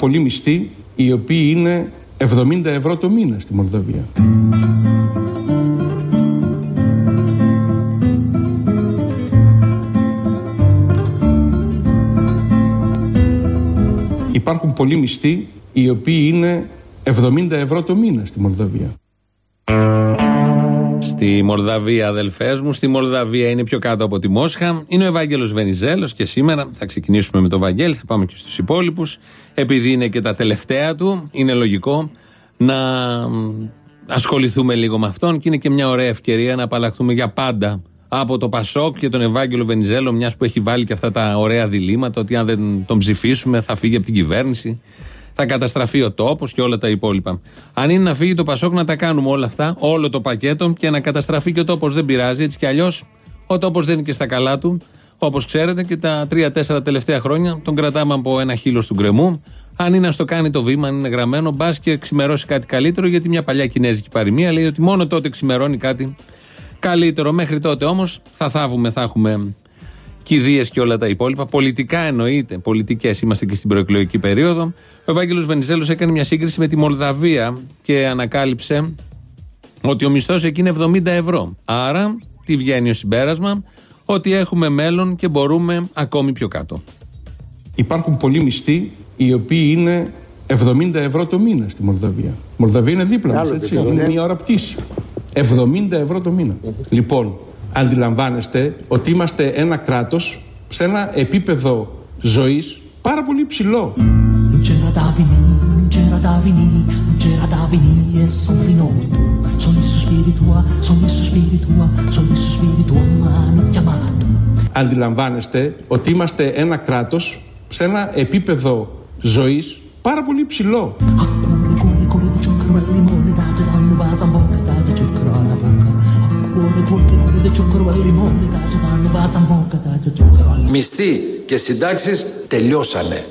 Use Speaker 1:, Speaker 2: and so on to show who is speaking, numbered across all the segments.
Speaker 1: πολλοί μισθοί οι οποίοι είναι 70 ευρώ το μήνα στη Μολδαβία. Υπάρχουν πολλοί μισθοί οι οποίοι είναι 70 ευρώ το μήνα στη Μολδαβία.
Speaker 2: Στη Μολδαβία, αδελφές μου, στη Μολδαβία είναι πιο κάτω από τη Μόσχα. Είναι ο Ευάγγελος Βενιζέλος και σήμερα θα ξεκινήσουμε με τον Βαγγέλη, θα πάμε και στους υπόλοιπους. Επειδή είναι και τα τελευταία του, είναι λογικό να ασχοληθούμε λίγο με αυτόν και είναι και μια ωραία ευκαιρία να απαλλαχθούμε για πάντα από το Πασόκ και τον Ευάγγελο Βενιζέλο, μιας που έχει βάλει και αυτά τα ωραία διλήμματα, ότι αν δεν τον ψηφίσουμε θα φύγει από την κυβέρνηση θα καταστραφεί ο τόπος και όλα τα υπόλοιπα. Αν είναι να φύγει το Πασόκ, να τα κάνουμε όλα αυτά, όλο το πακέτο και να καταστραφεί και ο τόπος δεν πειράζει. Έτσι κι αλλιώς ο τόπος δεν είναι και στα καλά του. Όπως ξέρετε και τα τρία-τέσσερα τελευταία χρόνια τον κρατάμε από ένα χείλος του γκρεμού. Αν είναι να στο κάνει το βήμα, αν είναι γραμμένο, μπας και ξημερώσει κάτι καλύτερο, γιατί μια παλιά κινέζικη παροιμία λέει ότι μόνο τότε ξημερώνει κάτι καλύτερο. Μέχρι τότε όμως θα θάβουμε, θα έχουμε κηδείε και όλα τα υπόλοιπα. Πολιτικά εννοείται, πολιτικές είμαστε και στην προεκλογική περίοδο. Ο Ευάγγελος Βενιζέλος έκανε μια σύγκριση με τη Μολδαβία και ανακάλυψε ότι ο μισθός εκεί είναι 70 ευρώ. Άρα, τι βγαίνει ο συμπέρασμα, ότι έχουμε μέλλον και μπορούμε ακόμη πιο κάτω.
Speaker 1: Υπάρχουν πολλοί μισθοί οι οποίοι είναι 70 ευρώ το μήνα στη Μολδαβία. Η Μολδαβία είναι δίπλα μας, έτσι. Είναι μια ώρα πτήση. 70 ευρώ το μήνα. Λοιπόν, αντιλαμβάνεστε ότι είμαστε ένα κράτος σε ένα επίπεδο ζωής πάρα πολύ ψηλό. Αντιλαμβάνεστε ότι είμαστε ένα κράτος σε ένα επίπεδο ζωής πάρα πολύ ψηλό.
Speaker 3: Μισθοί και συντάξεις τελειώσανε.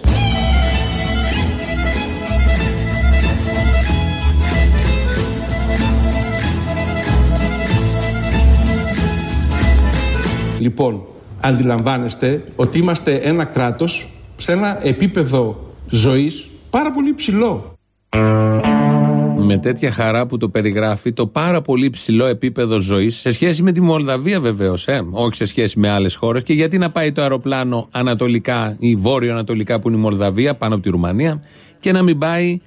Speaker 1: Λοιπόν, αντιλαμβάνεστε ότι είμαστε ένα κράτος σε ένα επίπεδο ζωής πάρα πολύ ψηλό
Speaker 2: με τέτοια χαρά που το περιγράφει το πάρα πολύ ψηλό επίπεδο ζωής σε σχέση με τη Μολδαβία βεβαίως, ε, όχι σε σχέση με άλλες χώρες. Και γιατί να πάει το αεροπλάνο ανατολικά ή βόρειο-ανατολικά που είναι η Μολδαβία, πάνω από τη Ρουμανία, και να μην πάει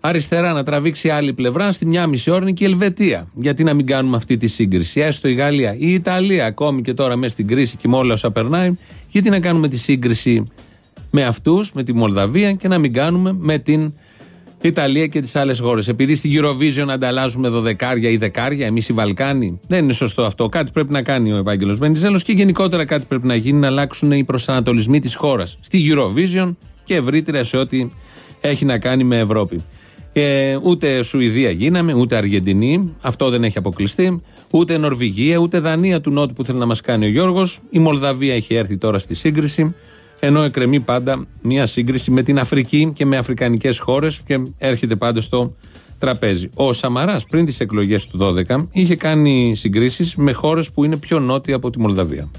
Speaker 2: αριστερά να τραβήξει άλλη πλευρά, στη μια μισή ώρα είναι και η Ελβετία. Γιατί να μην κάνουμε αυτή τη σύγκριση. Έστω η Γαλλία ή η Ιταλία, ακόμη και τώρα μέσα στην κρίση και με όλα όσα περνάει, γιατί να κάνουμε τη σύγκριση με αυτούς, με τη Μολδαβία και να μην κάνουμε με την Ιταλία και τις άλλες χώρες. Επειδή στην Eurovision ανταλλάζουμε δωδεκάρια ή δεκάρια, εμείς οι Βαλκάνοι, δεν είναι σωστό αυτό. Κάτι πρέπει να κάνει ο Ευάγγελος Βενιζέλος και γενικότερα κάτι πρέπει να γίνει να αλλάξουν οι προσανατολισμοί της χώρας. Στη Eurovision και ευρύτερα σε ό,τι έχει να κάνει με Ευρώπη. Ε, ούτε Σουηδία γίναμε, ούτε Αργεντινή, αυτό δεν έχει αποκλειστεί, ούτε Νορβηγία, ούτε Δανία του Νότου που θέλει να μας κάνει ο Γιώργος. Η Μολδαβία έχει έρθει τώρα στη σύγκριση ενώ εκκρεμεί πάντα μια σύγκριση με την Αφρική και με αφρικανικές χώρες και έρχεται πάντα στο τραπέζι. Ο Σαμαράς πριν τις εκλογές του 12 είχε κάνει συγκρίσεις με χώρες που είναι πιο νότια από τη Μολδαβία.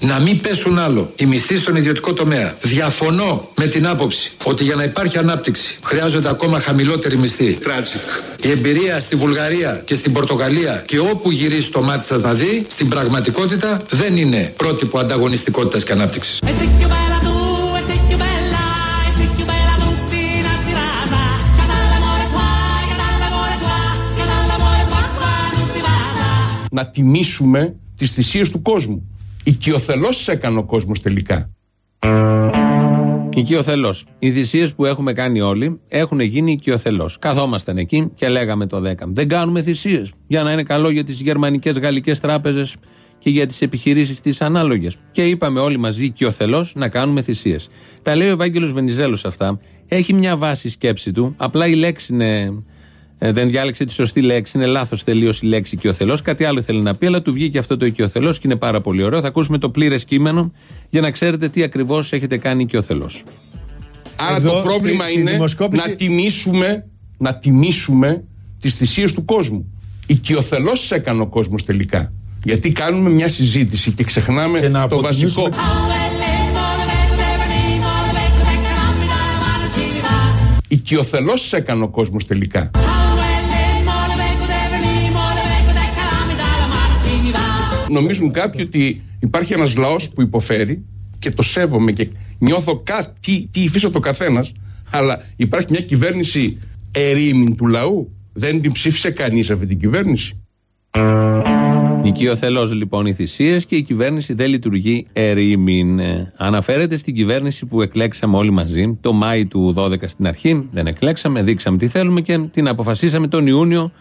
Speaker 3: Να μην πέσουν άλλο οι μισθοί στον ιδιωτικό τομέα. Διαφωνώ με την άποψη ότι για να υπάρχει ανάπτυξη χρειάζονται ακόμα χαμηλότεροι μισθοί. Η εμπειρία στη Βουλγαρία και στην Πορτογαλία και όπου γυρίσει το μάτι σας να δει, στην πραγματικότητα δεν είναι πρότυπο ανταγωνιστικότητας και ανάπτυξης.
Speaker 1: Να τιμήσουμε τις θυσίες του κόσμου. Οικειοθελώς έκανε ο κόσμος τελικά.
Speaker 2: Οικειοθελώς. Οι θυσίες που έχουμε κάνει όλοι έχουν γίνει οικειοθελώς. Καθόμασταν εκεί και λέγαμε το 10. Δεν κάνουμε θυσίες για να είναι καλό για τις γερμανικές γαλλικές τράπεζες και για τις επιχειρήσεις τις ανάλογες. Και είπαμε όλοι μαζί οικειοθελώς να κάνουμε θυσίες. Τα λέει ο Ευάγγελος Βενιζέλος αυτά. Έχει μια βάση σκέψη του. Απλά η λέξη είναι ε, δεν διάλεξε τη σωστή λέξη. Είναι λάθος τελείω η λέξη οικειοθελώ. Κάτι άλλο θέλει να πει, αλλά του βγήκε αυτό το οικειοθελώ και είναι πάρα πολύ ωραίο. Θα ακούσουμε το πλήρες κείμενο για να ξέρετε τι ακριβώς έχετε κάνει οικειοθελώ.
Speaker 1: Άρα το πρόβλημα είναι να τιμήσουμε, να τιμήσουμε τις θυσίες του κόσμου. Οικειοθελώ έκανε ο κόσμος τελικά. Γιατί κάνουμε μια συζήτηση και ξεχνάμε το βασικό. Οικειοθελώ έκανε ο κόσμος τελικά. Νομίζουν κάποιοι ότι υπάρχει ένας λαός που υποφέρει και το σέβομαι και νιώθω κα, τι, τι υφίσταται το καθένας, αλλά υπάρχει μια κυβέρνηση ερήμην του λαού. Δεν την ψήφισε κανείς αυτή την κυβέρνηση.
Speaker 2: Οικειοθελώ λοιπόν οι θυσίες και η κυβέρνηση δεν λειτουργεί ερήμην. Ε, αναφέρεται στην κυβέρνηση που εκλέξαμε όλοι μαζί το Μάη του 12 στην αρχή. Δεν εκλέξαμε, δείξαμε τι θέλουμε και την αποφασίσαμε τον Ιούνιο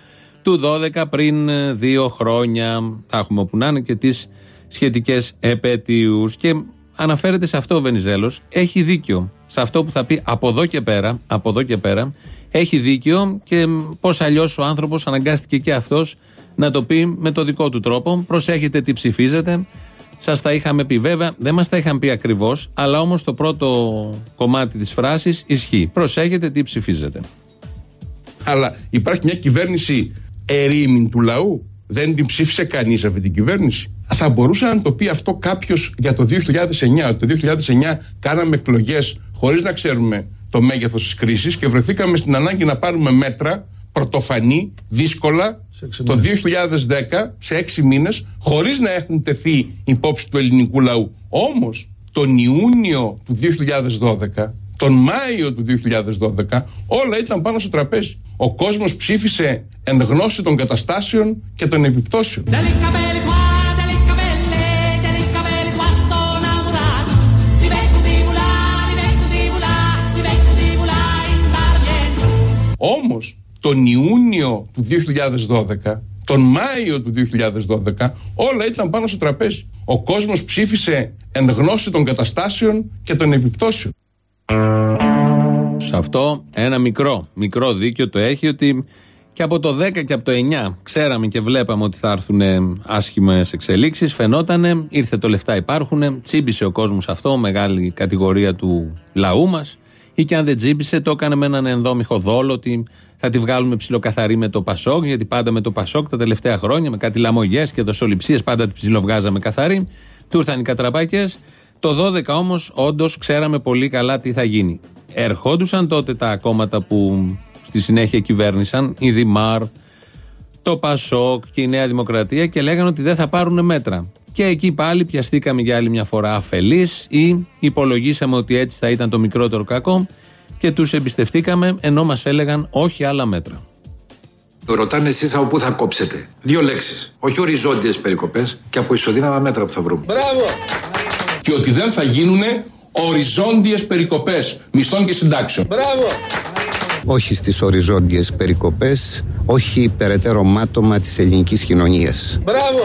Speaker 2: του 12 πριν ε, δύο χρόνια. Θα έχουμε όπου να είναι και τις σχετικές επαιτίους. Και αναφέρεται σε αυτό ο Βενιζέλος. Έχει δίκιο. Σε αυτό που θα πει από εδώ και πέρα, από εδώ και πέρα, έχει δίκιο και πώς αλλιώς ο άνθρωπος αναγκάστηκε και αυτός να το πει με το δικό του τρόπο. Προσέχετε τι ψηφίζετε. Σας τα είχαμε πει βέβαια, δεν μας τα είχαν πει ακριβώς, αλλά όμως το πρώτο κομμάτι της φράσης ισχύει. Προσέχετε τι ψηφίζετε.
Speaker 1: Αλλά υπάρχει μια κυβέρνηση ερήμην του λαού. Δεν την ψήφισε κανείς αυτή την κυβέρνηση. Θα μπορούσε να το πει αυτό κάποιος για το 2009. Το 2009 κάναμε εκλογές χωρίς να ξέρουμε το μέγεθος της κρίσης και βρεθήκαμε στην ανάγκη να πάρουμε μέτρα πρωτοφανή, δύσκολα, το 2010, σε έξι μήνες, χωρίς να έχουν τεθεί υπόψη του ελληνικού λαού. Όμως, τον Ιούνιο του 2012, τον Μάιο του 2012, όλα ήταν πάνω στο τραπέζι. Ο κόσμος ψήφισε εν γνώση των καταστάσεων και των επιπτώσεων. Όμως τον Ιούνιο του 2012, τον Μάιο του 2012, όλα ήταν πάνω στο τραπέζι. Ο κόσμος ψήφισε εν γνώση των καταστάσεων και των επιπτώσεων.
Speaker 2: Σε αυτό ένα μικρό, μικρό δίκιο το έχει ότι και από το 10 και από το 9 ξέραμε και βλέπαμε ότι θα έρθουν άσχημες εξελίξεις. Φαινότανε, ήρθε το λεφτά υπάρχουν, τσίμπησε ο κόσμος αυτό, μεγάλη κατηγορία του λαού μας. Ή και αν δεν τσίμπησε, το έκανε με έναν ενδόμηχο δόλο ότι θα τη βγάλουμε ψιλοκαθαρή με το Πασόκ, γιατί πάντα με το Πασόκ τα τελευταία χρόνια, με κάτι λαμογές και δοσοληψίες, πάντα τη ψιλοβγάζαμε καθαρή. Του ήρθαν οι κατραπάκες. Το 12 όμως, όντως, ξέραμε πολύ καλά τι θα γίνει. Ερχόντουσαν τότε τα κόμματα που στη συνέχεια κυβέρνησαν, η Δημάρ, το Πασόκ και η Νέα Δημοκρατία και λέγανε ότι δεν θα πάρουν μέτρα. Και εκεί πάλι πιαστήκαμε για άλλη μια φορά αφελεί ή υπολογίσαμε ότι έτσι θα ήταν το μικρότερο κακό και τους εμπιστευτήκαμε ενώ μας έλεγαν όχι άλλα μέτρα.
Speaker 3: Ρωτάνε εσείς από πού θα κόψετε. Δύο λέξεις. Όχι οριζόντιες περικοπές και από ισοδύναμα μέτρα που θα βρούμε.
Speaker 1: Μπράβο! Και ότι δεν θα γίνουν οριζόντιες περικοπές μισθών και συντάξεων. Μπράβο!
Speaker 4: Όχι στις οριζόντιες περικοπές, όχι περαιτέρω μάτωμα της ελληνικής κοινωνίας.
Speaker 1: Μπράβο!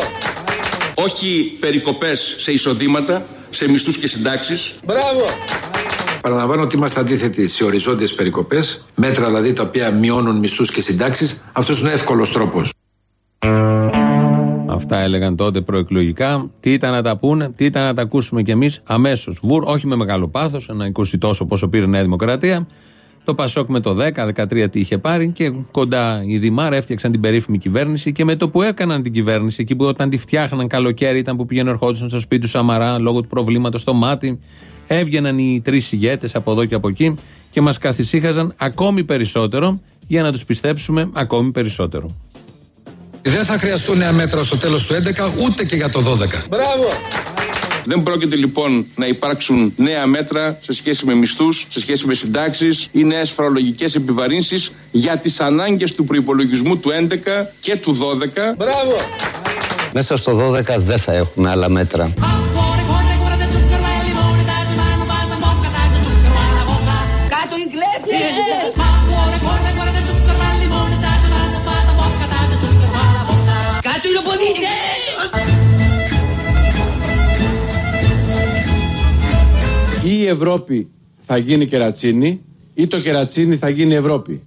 Speaker 1: Όχι περικοπές σε εισοδήματα, σε μισθούς και συντάξεις. Μπράβο!
Speaker 3: Παραλαμβάνω ότι είμαστε αντίθετοι σε οριζόντιες περικοπές, μέτρα δηλαδή τα οποία μειώνουν μισθούς και συντάξεις. Αυτός είναι ο εύκολος τρόπος.
Speaker 2: Αυτά έλεγαν τότε προεκλογικά. Τι ήταν να τα πούνε, τι ήταν να τα ακούσουμε κι εμείς αμέσως. Βουρ, όχι με μεγάλο πάθος, ένα 20 τόσο πόσο πήρε η Νέα Δημοκρατία. Το Πασόκ με το 10, 13 τι είχε πάρει και κοντά οι Δημάρ έφτιαξαν την περίφημη κυβέρνηση και με το που έκαναν την κυβέρνηση, εκεί που όταν τη φτιάχναν καλοκαίρι ήταν που πήγαινε ερχόντουσαν στο σπίτι του Σαμαρά λόγω του προβλήματος στο μάτι. Έβγαιναν οι τρεις ηγέτες από εδώ και από εκεί και μας καθησύχαζαν ακόμη περισσότερο για να τους πιστέψουμε ακόμη περισσότερο.
Speaker 3: Δεν θα χρειαστούν νέα μέτρα στο τέλος του 2011 ούτε και για το 2012.
Speaker 1: Μπράβο! Δεν πρόκειται λοιπόν να υπάρξουν νέα μέτρα σε σχέση με μισθούς, σε σχέση με συντάξεις ή νέες φορολογικές επιβαρύνσεις για τις ανάγκες του προπολογισμού του 2011 και του 2012. Μπράβο!
Speaker 4: Μέσα στο 12 δεν θα έχουμε άλλα μέτρα.
Speaker 5: Ευρώπη θα γίνει κερατσίνη ή το κερατσίνη θα γίνει Ευρώπη;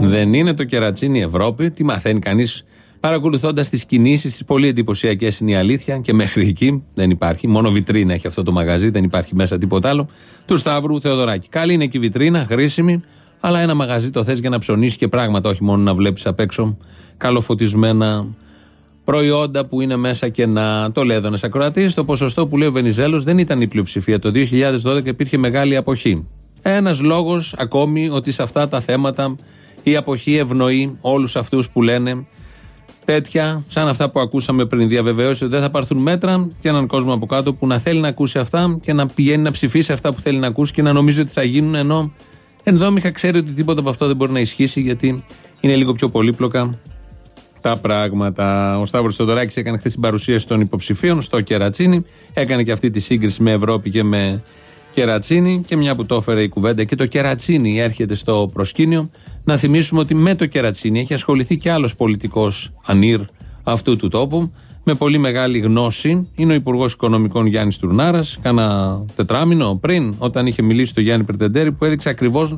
Speaker 2: Δεν είναι το κερατσίνη Ευρώπη. Τι μαθαίνει κανείς παρακολουθώντας τις κινήσεις, τις πολύ εντυπωσιακές είναι η αλήθεια και μέχρι εκεί δεν υπάρχει. Μόνο βιτρίνα έχει αυτό το μαγαζί, δεν υπάρχει μέσα τίποτα άλλο. Του Σταύρου Θεοδωράκη. Καλή είναι και η βιτρίνα, χρήσιμη, αλλά ένα μαγαζί το θες για να ψωνίσεις και πράγματα, όχι μόνο να βλέπεις απ' έξω καλοφωτισμένα προϊόντα που είναι μέσα και να το λέει εδώ ένας ακροατής. Το ποσοστό που λέει ο Βενιζέλος δεν ήταν η πλειοψηφία. Το 2012 υπήρχε μεγάλη αποχή. Ένας λόγος ακόμη ότι σε αυτά τα θέματα η αποχή ευνοεί όλους αυτούς που λένε τέτοια, σαν αυτά που ακούσαμε πριν. Διαβεβαίωση ότι δεν θα πάρθουν μέτρα και έναν κόσμο από κάτω που να θέλει να ακούσει αυτά και να πηγαίνει να ψηφίσει αυτά που θέλει να ακούσει και να νομίζει ότι θα γίνουν ενώ ενδόμηχα ξέρει ότι τίποτα από αυτό δεν μπορεί να ισχύσει γιατί είναι λίγο πιο πολύπλοκα τα πράγματα. Ο Σταύρος Θεοδωράκης έκανε χθες την παρουσίαση των υποψηφίων στο Κερατσίνη. Έκανε και αυτή τη σύγκριση με Ευρώπη και με Κερατσίνη. Και μια που το έφερε η κουβέντα και το Κερατσίνη έρχεται στο προσκήνιο, να θυμίσουμε ότι με το Κερατσίνη έχει ασχοληθεί και άλλος πολιτικός ανήρ αυτού του τόπου. Με πολύ μεγάλη γνώση είναι ο Υπουργός Οικονομικών Γιάννης Τουρνάρας. Κάνα τετράμινο πριν, όταν είχε μιλήσει το Γιάννη Περτεντέρη, που έδειξε ακριβώς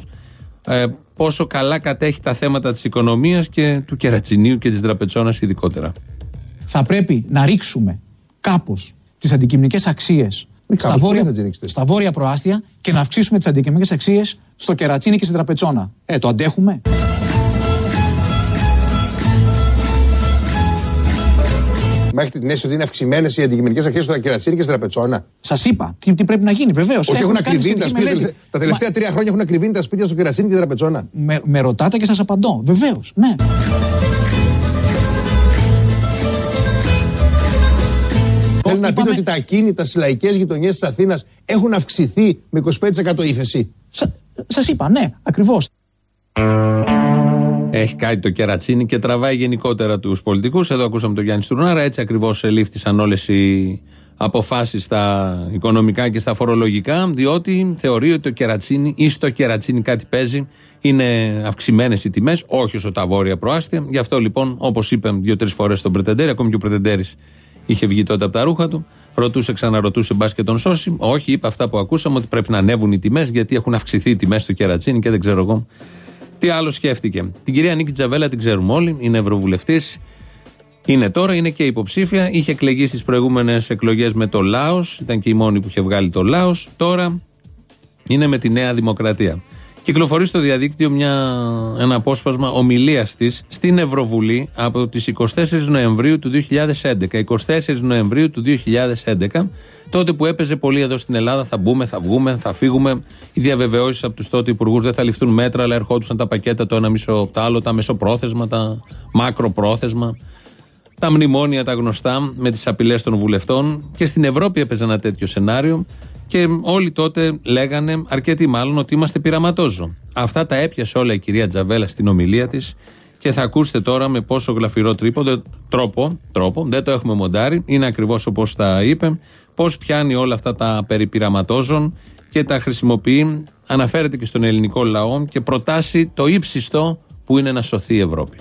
Speaker 2: ε, πόσο καλά κατέχει τα θέματα της οικονομίας και του κερατσινίου και της δραπετσόνας ειδικότερα.
Speaker 6: Θα πρέπει να ρίξουμε κάπως τις αντικειμενικές αξίες στα βόρεια, στα βόρεια προάστια και να αυξήσουμε τις αντικειμενικές αξίες στο κερατσίνι και στην τραπετσόνα. Ε, το αντέχουμε;
Speaker 7: Μα έχετε την αίσθηση ότι είναι αυξημένες οι αντικειμενικές αρχές στο Ακυρατσίνη και στην Τραπετσόνα.
Speaker 6: Σας είπα τι, τι πρέπει να γίνει, βεβαίως.
Speaker 7: Όχι, έχουν ακριβήνει τα σπίτια. Τα τελευταία τρία χρόνια έχουν ακριβήνει τα σπίτια στο Κερατσίνη και στην Τραπετσόνα.
Speaker 6: Με, με ρωτάτε και σας απαντώ. Βεβαίως, ναι.
Speaker 7: Θέλει να πείτε ότι τα ακίνητα στις λαϊκές γειτονιές της Αθήνας έχουν αυξηθεί με 25% ύφεση.
Speaker 6: Σας είπα, ναι, ακριβώς.
Speaker 2: Έχει κάτι το κερατσίνι και τραβάει γενικότερα τους πολιτικούς. Εδώ ακούσαμε τον Γιάννη Στουρνάρα. Έτσι ακριβώς ελήφθησαν όλες οι αποφάσεις στα οικονομικά και στα φορολογικά, διότι θεωρεί ότι το κερατσίνι ή στο κερατσίνι κάτι παίζει. Είναι αυξημένες οι τιμές, όχι όσο τα βόρεια προάστια. Γι' αυτό λοιπόν, όπως είπε δύο-τρεις φορές στον Πρετεντέρη, ακόμη και ο Πρετεντέρης είχε βγει τότε από τα ρούχα του, ρωτούσε, ξαναρωτούσε, μπας και τον σώσει. Όχι, είπε αυτά που ακούσαμε, ότι πρέπει να ανέβουν οι τιμές, γιατί έχουν αυξηθεί οι τιμές στο κερατσίνι και δεν ξέρω εγώ τι άλλο σκέφτηκε. Την κυρία Νίκη Τζαβέλα την ξέρουμε όλοι, είναι ευρωβουλευτής. Είναι τώρα, είναι και υποψήφια. Είχε εκλεγεί στις προηγούμενες εκλογές με το Λάος. Ήταν και η μόνη που είχε βγάλει το Λάος. Τώρα είναι με τη Νέα Δημοκρατία. Κυκλοφορεί στο διαδίκτυο μια, ένα απόσπασμα ομιλίας της στην Ευρωβουλή από τις 24 Νοεμβρίου του 2011. 24 Νοεμβρίου του 2011, τότε που έπαιζε πολύ εδώ στην Ελλάδα, θα μπούμε, θα βγούμε, θα φύγουμε. Οι διαβεβαιώσεις από τους τότε υπουργούς δεν θα ληφθούν μέτρα, αλλά ερχόντουσαν τα πακέτα το ένα μισό από το άλλο, τα μεσοπρόθεσμα, τα μακροπρόθεσμα. Τα μνημόνια τα γνωστά με τις απειλές των βουλευτών. Και στην Ευρώπη έπαιζε ένα τέτοιο σενάριο. Και όλοι τότε λέγανε, αρκετοί μάλλον, ότι είμαστε πειραματόζω. Αυτά τα έπιασε όλα η κυρία Τζαβέλα στην ομιλία της και θα ακούσετε τώρα με πόσο γλαφυρό τρόπο, τρόπο, τρόπο δεν το έχουμε μοντάρει, είναι ακριβώς όπως τα είπε, πώς πιάνει όλα αυτά τα περί πειραματόζων και τα χρησιμοποιεί, αναφέρεται και στον ελληνικό λαό και προτάσει το ύψιστο που είναι να σωθεί η Ευρώπη.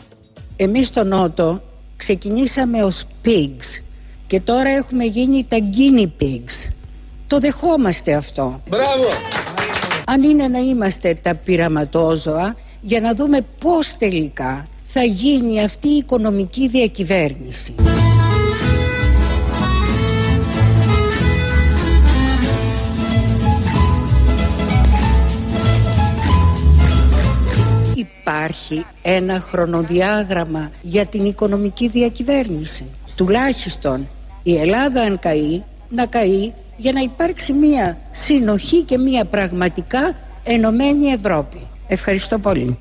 Speaker 8: Εμείς στο Νότο ξεκινήσαμε ως pigs και τώρα έχουμε γίνει τα guinea pigs. Το δεχόμαστε αυτό.
Speaker 7: Μπράβο!
Speaker 8: Αν είναι να είμαστε τα πειραματόζωα για να δούμε πώς τελικά θα γίνει αυτή η οικονομική διακυβέρνηση. Υπάρχει ένα χρονοδιάγραμμα για την οικονομική διακυβέρνηση. Τουλάχιστον η Ελλάδα αν καεί, να καεί για να υπάρξει μια συνοχή και μια πραγματικά ενωμένη Ευρώπη. Ευχαριστώ πολύ.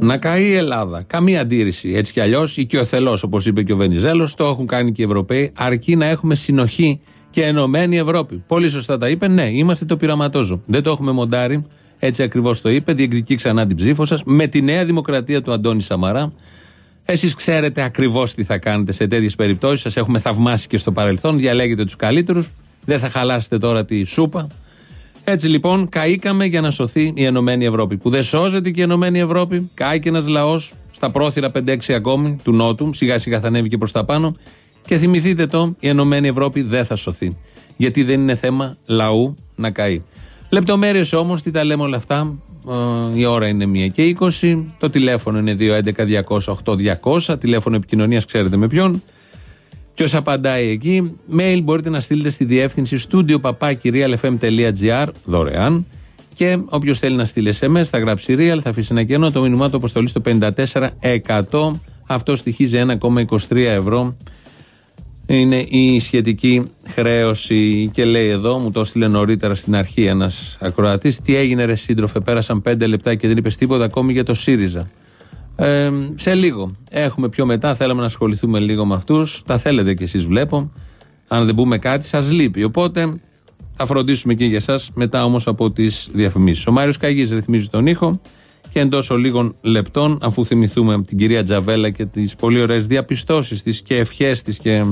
Speaker 2: Να καεί η Ελλάδα. Καμία αντίρρηση. Έτσι κι αλλιώς, ή και ο θελό, όπως είπε και ο Βενιζέλος, το έχουν κάνει και οι Ευρωπαίοι, αρκεί να έχουμε συνοχή και ενωμένη Ευρώπη. Πολύ σωστά τα είπε. Ναι, είμαστε το πειραματόζω. Δεν το έχουμε μοντάρει. Έτσι ακριβώς το είπε. Διεκδικεί ξανά την ψήφο σας με τη νέα δημοκρατία του Αντώνη Σαμαρά. Εσείς ξέρετε ακριβώς τι θα κάνετε σε τέτοιες περιπτώσεις. Σας έχουμε θαυμάσει και στο παρελθόν. Διαλέγετε τους καλύτερους. Δεν θα χαλάσετε τώρα τη σούπα. Έτσι λοιπόν, καήκαμε για να σωθεί η Ενωμένη Ευρώπη. Που δεν σώζεται και η Ενωμένη Ευρώπη. Κάει και ένας λαός στα πρόθυρα 5-6 ακόμη του Νότου. Σιγά σιγά θα ανέβει και προς τα πάνω. Και θυμηθείτε το, η Ενωμένη Ευρώπη δεν θα σωθεί. Γιατί δεν είναι θέμα λαού να καεί. Λεπτομέρειες όμως, τι τα λέμε όλα αυτά. Ε, η ώρα είναι 1 και 20. Το τηλέφωνο είναι 211-200-8200. Τηλέφωνο επικοινωνίας, ξέρετε με ποιον. Ποιο απαντάει εκεί. Mail μπορείτε να στείλετε στη διεύθυνση studio papakirialfm.gr δωρεάν. Και όποιος θέλει να στείλει SMS θα γράψει real, θα αφήσει ένα κενό. Το μήνυμά του αποστολής στο 54%. Αυτό στοιχίζει 1,23 ευρώ Είναι η σχετική χρέωση. Και λέει εδώ, μου το έστειλε νωρίτερα στην αρχή ένας ακροατής, τι έγινε ρε σύντροφε, πέρασαν πέντε λεπτά και δεν είπες τίποτα ακόμη για το ΣΥΡΙΖΑ. Ε, σε λίγο. Έχουμε πιο μετά, θέλαμε να ασχοληθούμε λίγο με αυτούς. Τα θέλετε κι εσείς, βλέπω. Αν δεν πούμε κάτι, σας λείπει. Οπότε θα φροντίσουμε και για εσά μετά όμως από τις διαφημίσεις. Ο Μάριος Καγής ρυθμίζει τον ήχο και εντός λίγων λεπτών, αφού θυμηθούμε την κυρία Τζαβέλα και τις πολύ ωραίες διαπιστώσεις της και ευχές της και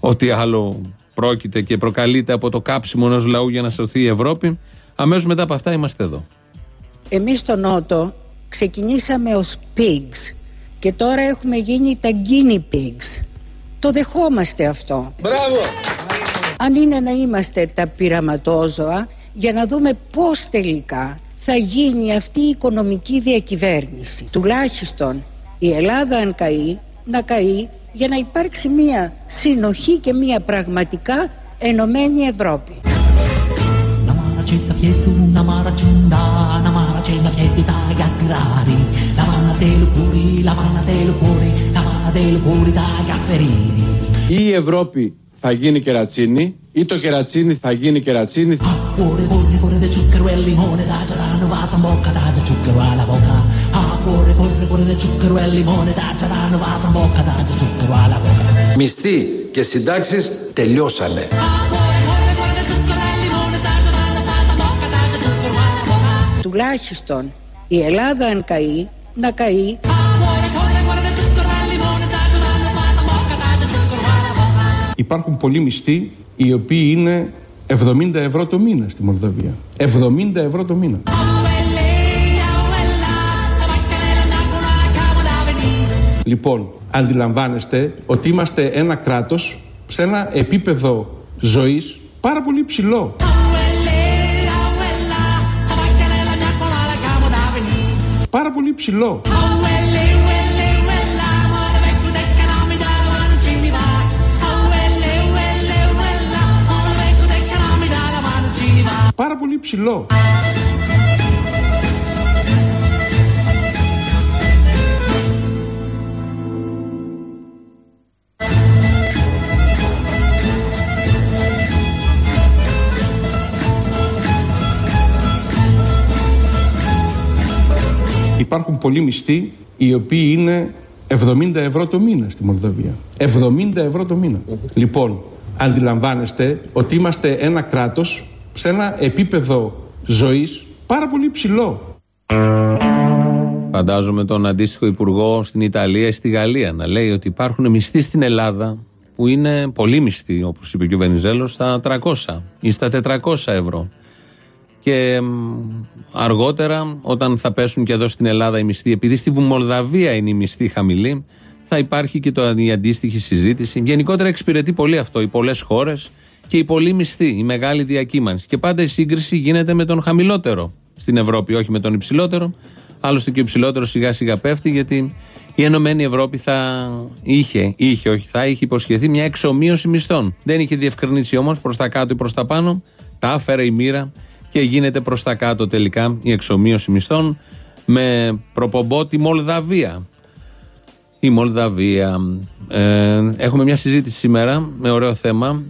Speaker 2: ό,τι άλλο πρόκειται και προκαλείται από το κάψιμο ενός λαού για να σωθεί η Ευρώπη, αμέσως μετά από αυτά είμαστε εδώ.
Speaker 8: Εμείς στο Νότο ξεκινήσαμε ως pigs και τώρα έχουμε γίνει τα guinea pigs. Το δεχόμαστε αυτό.
Speaker 7: Μπράβο!
Speaker 8: Αν είναι να είμαστε τα πειραματόζωα για να δούμε πώς τελικά θα γίνει αυτή η οικονομική διακυβέρνηση. Τουλάχιστον η Ελλάδα αν καεί, να καεί για να υπάρξει μια συνοχή και μια πραγματικά ενωμένη Ευρώπη.
Speaker 5: Ή η Ευρώπη θα γίνει κερατσίνη ή το κερατσίνι θα γίνει κερατσίνη.
Speaker 3: Μισθοί και συντάξεις τελειώσανε.
Speaker 8: Τουλάχιστον η Ελλάδα αν καεί, να καεί
Speaker 1: Υπάρχουν πολλοί μισθοί οι οποίοι είναι 70 ευρώ το μήνα στη Μολδαβία. 70 ευρώ το μήνα. Λοιπόν, αντιλαμβάνεστε ότι είμαστε ένα κράτος σε ένα επίπεδο ζωής πάρα πολύ ψηλό. Πάρα πολύ ψηλό. Πάρα πολύ ψηλό. Υπάρχουν πολλοί μισθοί οι οποίοι είναι 70 ευρώ το μήνα στη Μολδαβία. 70 ευρώ το μήνα. Λοιπόν, αντιλαμβάνεστε ότι είμαστε ένα κράτος σε ένα επίπεδο ζωής πάρα πολύ ψηλό.
Speaker 2: Φαντάζομαι τον αντίστοιχο υπουργό στην Ιταλία ή στη Γαλλία να λέει ότι υπάρχουν μισθοί στην Ελλάδα που είναι πολύ μισθοί, όπως είπε και ο Βενιζέλος, στα 300 ή στα 400 ευρώ. Και αργότερα, όταν θα πέσουν και εδώ στην Ελλάδα οι μισθοί, επειδή στη Μολδαβία είναι η μισθή χαμηλή, θα υπάρχει και το, η αντίστοιχη συζήτηση. Γενικότερα εξυπηρετεί πολύ αυτό. Οι πολλές χώρες και η πολύ μισθή, η μεγάλη διακύμανση. Και πάντα η σύγκριση γίνεται με τον χαμηλότερο στην Ευρώπη, όχι με τον υψηλότερο. Άλλωστε και ο υψηλότερος σιγά σιγά πέφτει, γιατί η Ενωμένη Ευρώπη θα είχε, είχε, όχι, θα είχε υποσχεθεί μια εξομοίωση μισθών. Δεν είχε διευκρινίσει όμως προς τα κάτω ή προς τα πάνω. Τα άφερε η μοίρα και γίνεται προς τα κάτω τελικά η εξομοίωση μισθών με προπομπό τη Μολδαβία. Η Μολδαβία. Ε, έχουμε μια συζήτηση σήμερα με ωραίο θέμα